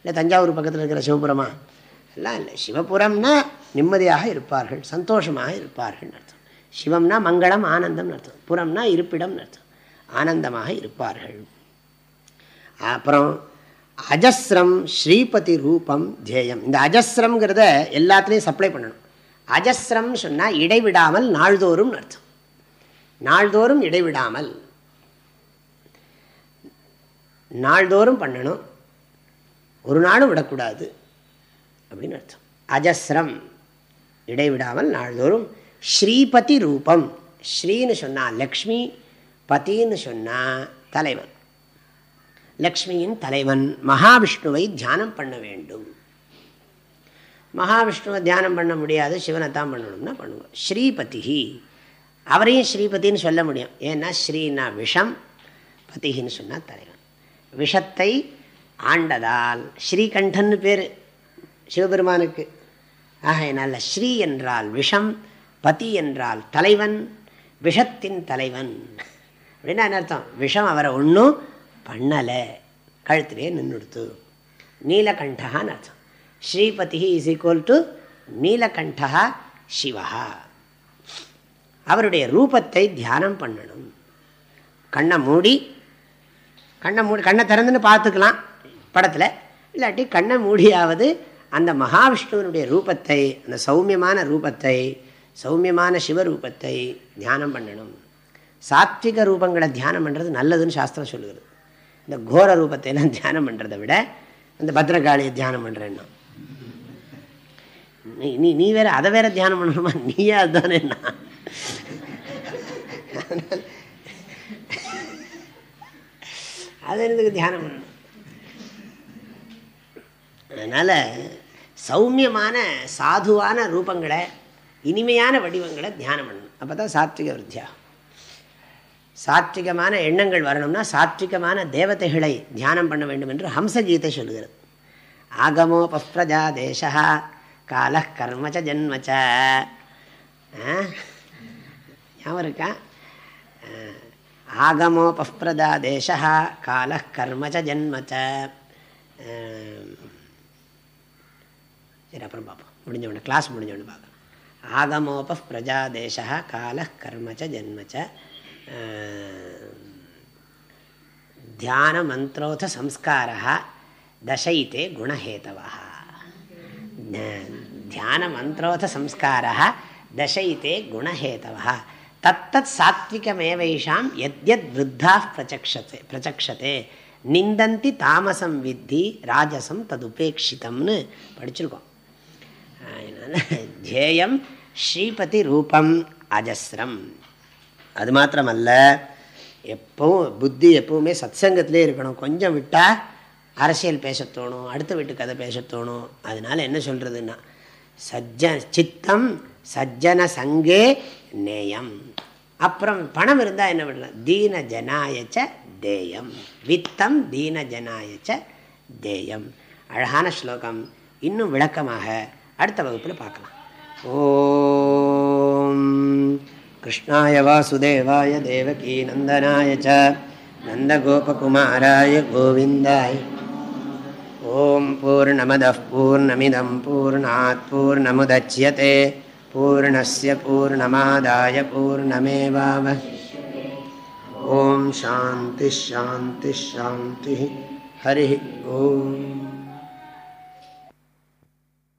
இல்லை தஞ்சாவூர் பக்கத்தில் இருக்கிற சிவபுரமா? எல்லாம் இல்லை. சிவபுரம்னா நிம்மதியாக இருப்பார்கள் சந்தோஷமாக இருப்பார்கள் அர்த்தம். சிவம்னா மங்களம் ஆனந்தம் அர்த்தம். புறம்னா இருப்பிடம்னு அர்த்தம். ஆனந்தமாக இருப்பார்கள். அப்புறம் அஜஸ்ரம் ஸ்ரீபதி ரூபம் தேயம். இந்த அஜஸ்ரம்ங்கிறத எல்லாத்துலேயும் சப்ளை பண்ணணும். அஜஸ்ரம் சொன்னால் இடைவிடாமல் நாள்தோறும் அர்த்தம். நாள்தோறும் இடைவிடாமல். நாள்தோறும் பண்ணணும். ஒரு நாளும் விடக்கூடாது. அப்படின்னு அர்த்தம். அஜஸ்ரம் இடைவிடாமல் நாள்தோறும் ஸ்ரீபதி ரூபம். ஸ்ரீன்னு சொன்னால் லக்ஷ்மி பத்தின்னு சொன்னால் தலைவன். லக்ஷ்மியின் தலைவன் மகாவிஷ்ணுவை தியானம் பண்ண வேண்டும். மகாவிஷ்ணுவை தியானம் பண்ண முடியாது சிவனை தான் பண்ணணும்னா பண்ணுவோம் ஸ்ரீபதிஹி அவரையும் ஸ்ரீபதின்னு சொல்ல முடியும். ஏன்னா ஸ்ரீனா விஷம் பதிகின்னு சொன்னால் தலைவன். விஷத்தை ஆண்டதால் ஸ்ரீகண்டன்னு பேர். சிவபெருமானுக்கு. ஆகையினால ஸ்ரீ என்றால் விஷம் பதி என்றால் தலைவன் விஷத்தின் தலைவன். அப்படின்னா என்ன அர்த்தம்? விஷம் அவரை ஒன்றும் பண்ணலை. கழுத்திலே நின்றுடுத்து. நீலகண்டகான்னு அர்த்தம். Sripati is equal to Neelakanta Shiva. அவருடைய ரூபத்தை தியானம் பண்ணணும். கண்ணை மூடி கண்ணை மூடி கண்ணை திறந்துன்னு பார்த்துக்கலாம் படத்தில். இல்லாட்டி கண்ணை மூடியாவது அந்த மகாவிஷ்ணுவனுடைய ரூபத்தை அந்த சௌமியமான ரூபத்தை சௌமியமான சிவரூபத்தை தியானம் பண்ணணும். சாத்விக ரூபங்களை தியானம் பண்ணுறது நல்லதுன்னு சாஸ்திரம் சொல்லுகிறது. இந்த கோர ரூபத்தை எல்லாம் தியானம் பண்ணுறதை விட இந்த பத்திரகாளியை தியானம் பண்ணுறேன்னா நீ நீ வேற அதை வேற தியானம் பண்ணணுமா? நீயே அதுதானேண்ணா அது எனக்கு தியானம் பண்ணணும்? அதனால் சௌமியமான சாதுவான ரூபங்களை இனிமையான வடிவங்களை தியானம் பண்ணணும். அப்போ தான் சாத்விக விருத்தியா? சாத்விகமான எண்ணங்கள் வரணும்னா சாத்விகமான தேவதைகளை தியானம் பண்ண வேண்டும் என்று ஹம்சகீதை சொல்கிறது ஆகமோ பஸ்பிரஜா தேசா கால கர்மச்ச ஜென்மச்ச ஞாபகம் இருக்கா? ஆகமோ ஆகமோபப்ரதா தேசா கால கர்மச்ச ஜென்மச்ச சரி அப்புறம் பார்ப்போம். முடிஞ்சவொடனே கிளாஸ் முடிஞ்சவொடனே பார்க்கலாம். ஆகமோப பிரஜாதேசா கால கர்மச்ச ஜென்மச்ச தியான மந்திரோத சம்ஸ்காரா தசைத்தே குணஹேதவா தியான மந்திரோத சம்ஸ்காரா தசைத்தே குணஹேதவா தத்தத் சாத்விகமேவைஷாம் எத்யத் விருத்தா பிரச்சக்ஷத்தை பிரச்சக்ஷத்தை நிந்தந்தி தாமசம் வித்தி ராஜசம் ததுபேட்சிதம்னு படிச்சிருக்கோம். அதனால் ஜேயம் ஸ்ரீபதி ரூபம் அஜஸ்ரம். அது மாத்திரமல்ல எப்பவும் புத்தி எப்பவுமே சத்சங்கத்திலே இருக்கணும். கொஞ்சம் விட்டால் அரசியல் பேச தோணும் அடுத்த வீட்டு கதை பேச தோணும். அதனால என்ன சொல்கிறதுன்னா சஜ்ஜ சித்தம் சஜ்ஜன சங்கே நேயம். அப்புறம் பணம் இருந்தால் என்ன பண்ணலாம்? தீன ஜனாயச்ச தேயம். வித்தம் தீன ஜனாயச்ச தேயம். அழகான ஸ்லோகம். இன்னும் விளக்கமாக அடுத்த வகுப்பில் பார்க்கலாம். ஓம் கிருஷ்ணாய வாசுதேவாய தேவகி நந்தனாய ச நந்தகோபகுமாராய கோவிந்தாய். ஓம் பூர்ணமத பூர்ணமிதம் பூர்ணாத் பூர்ணமுதட்சியதே பூர்ணஸ்ய பூர்ணமாதாய பூர்ணமேவாவ. ஓம் சாந்தி ஷாந்தி ஷாந்தி ஹரி ஓம்.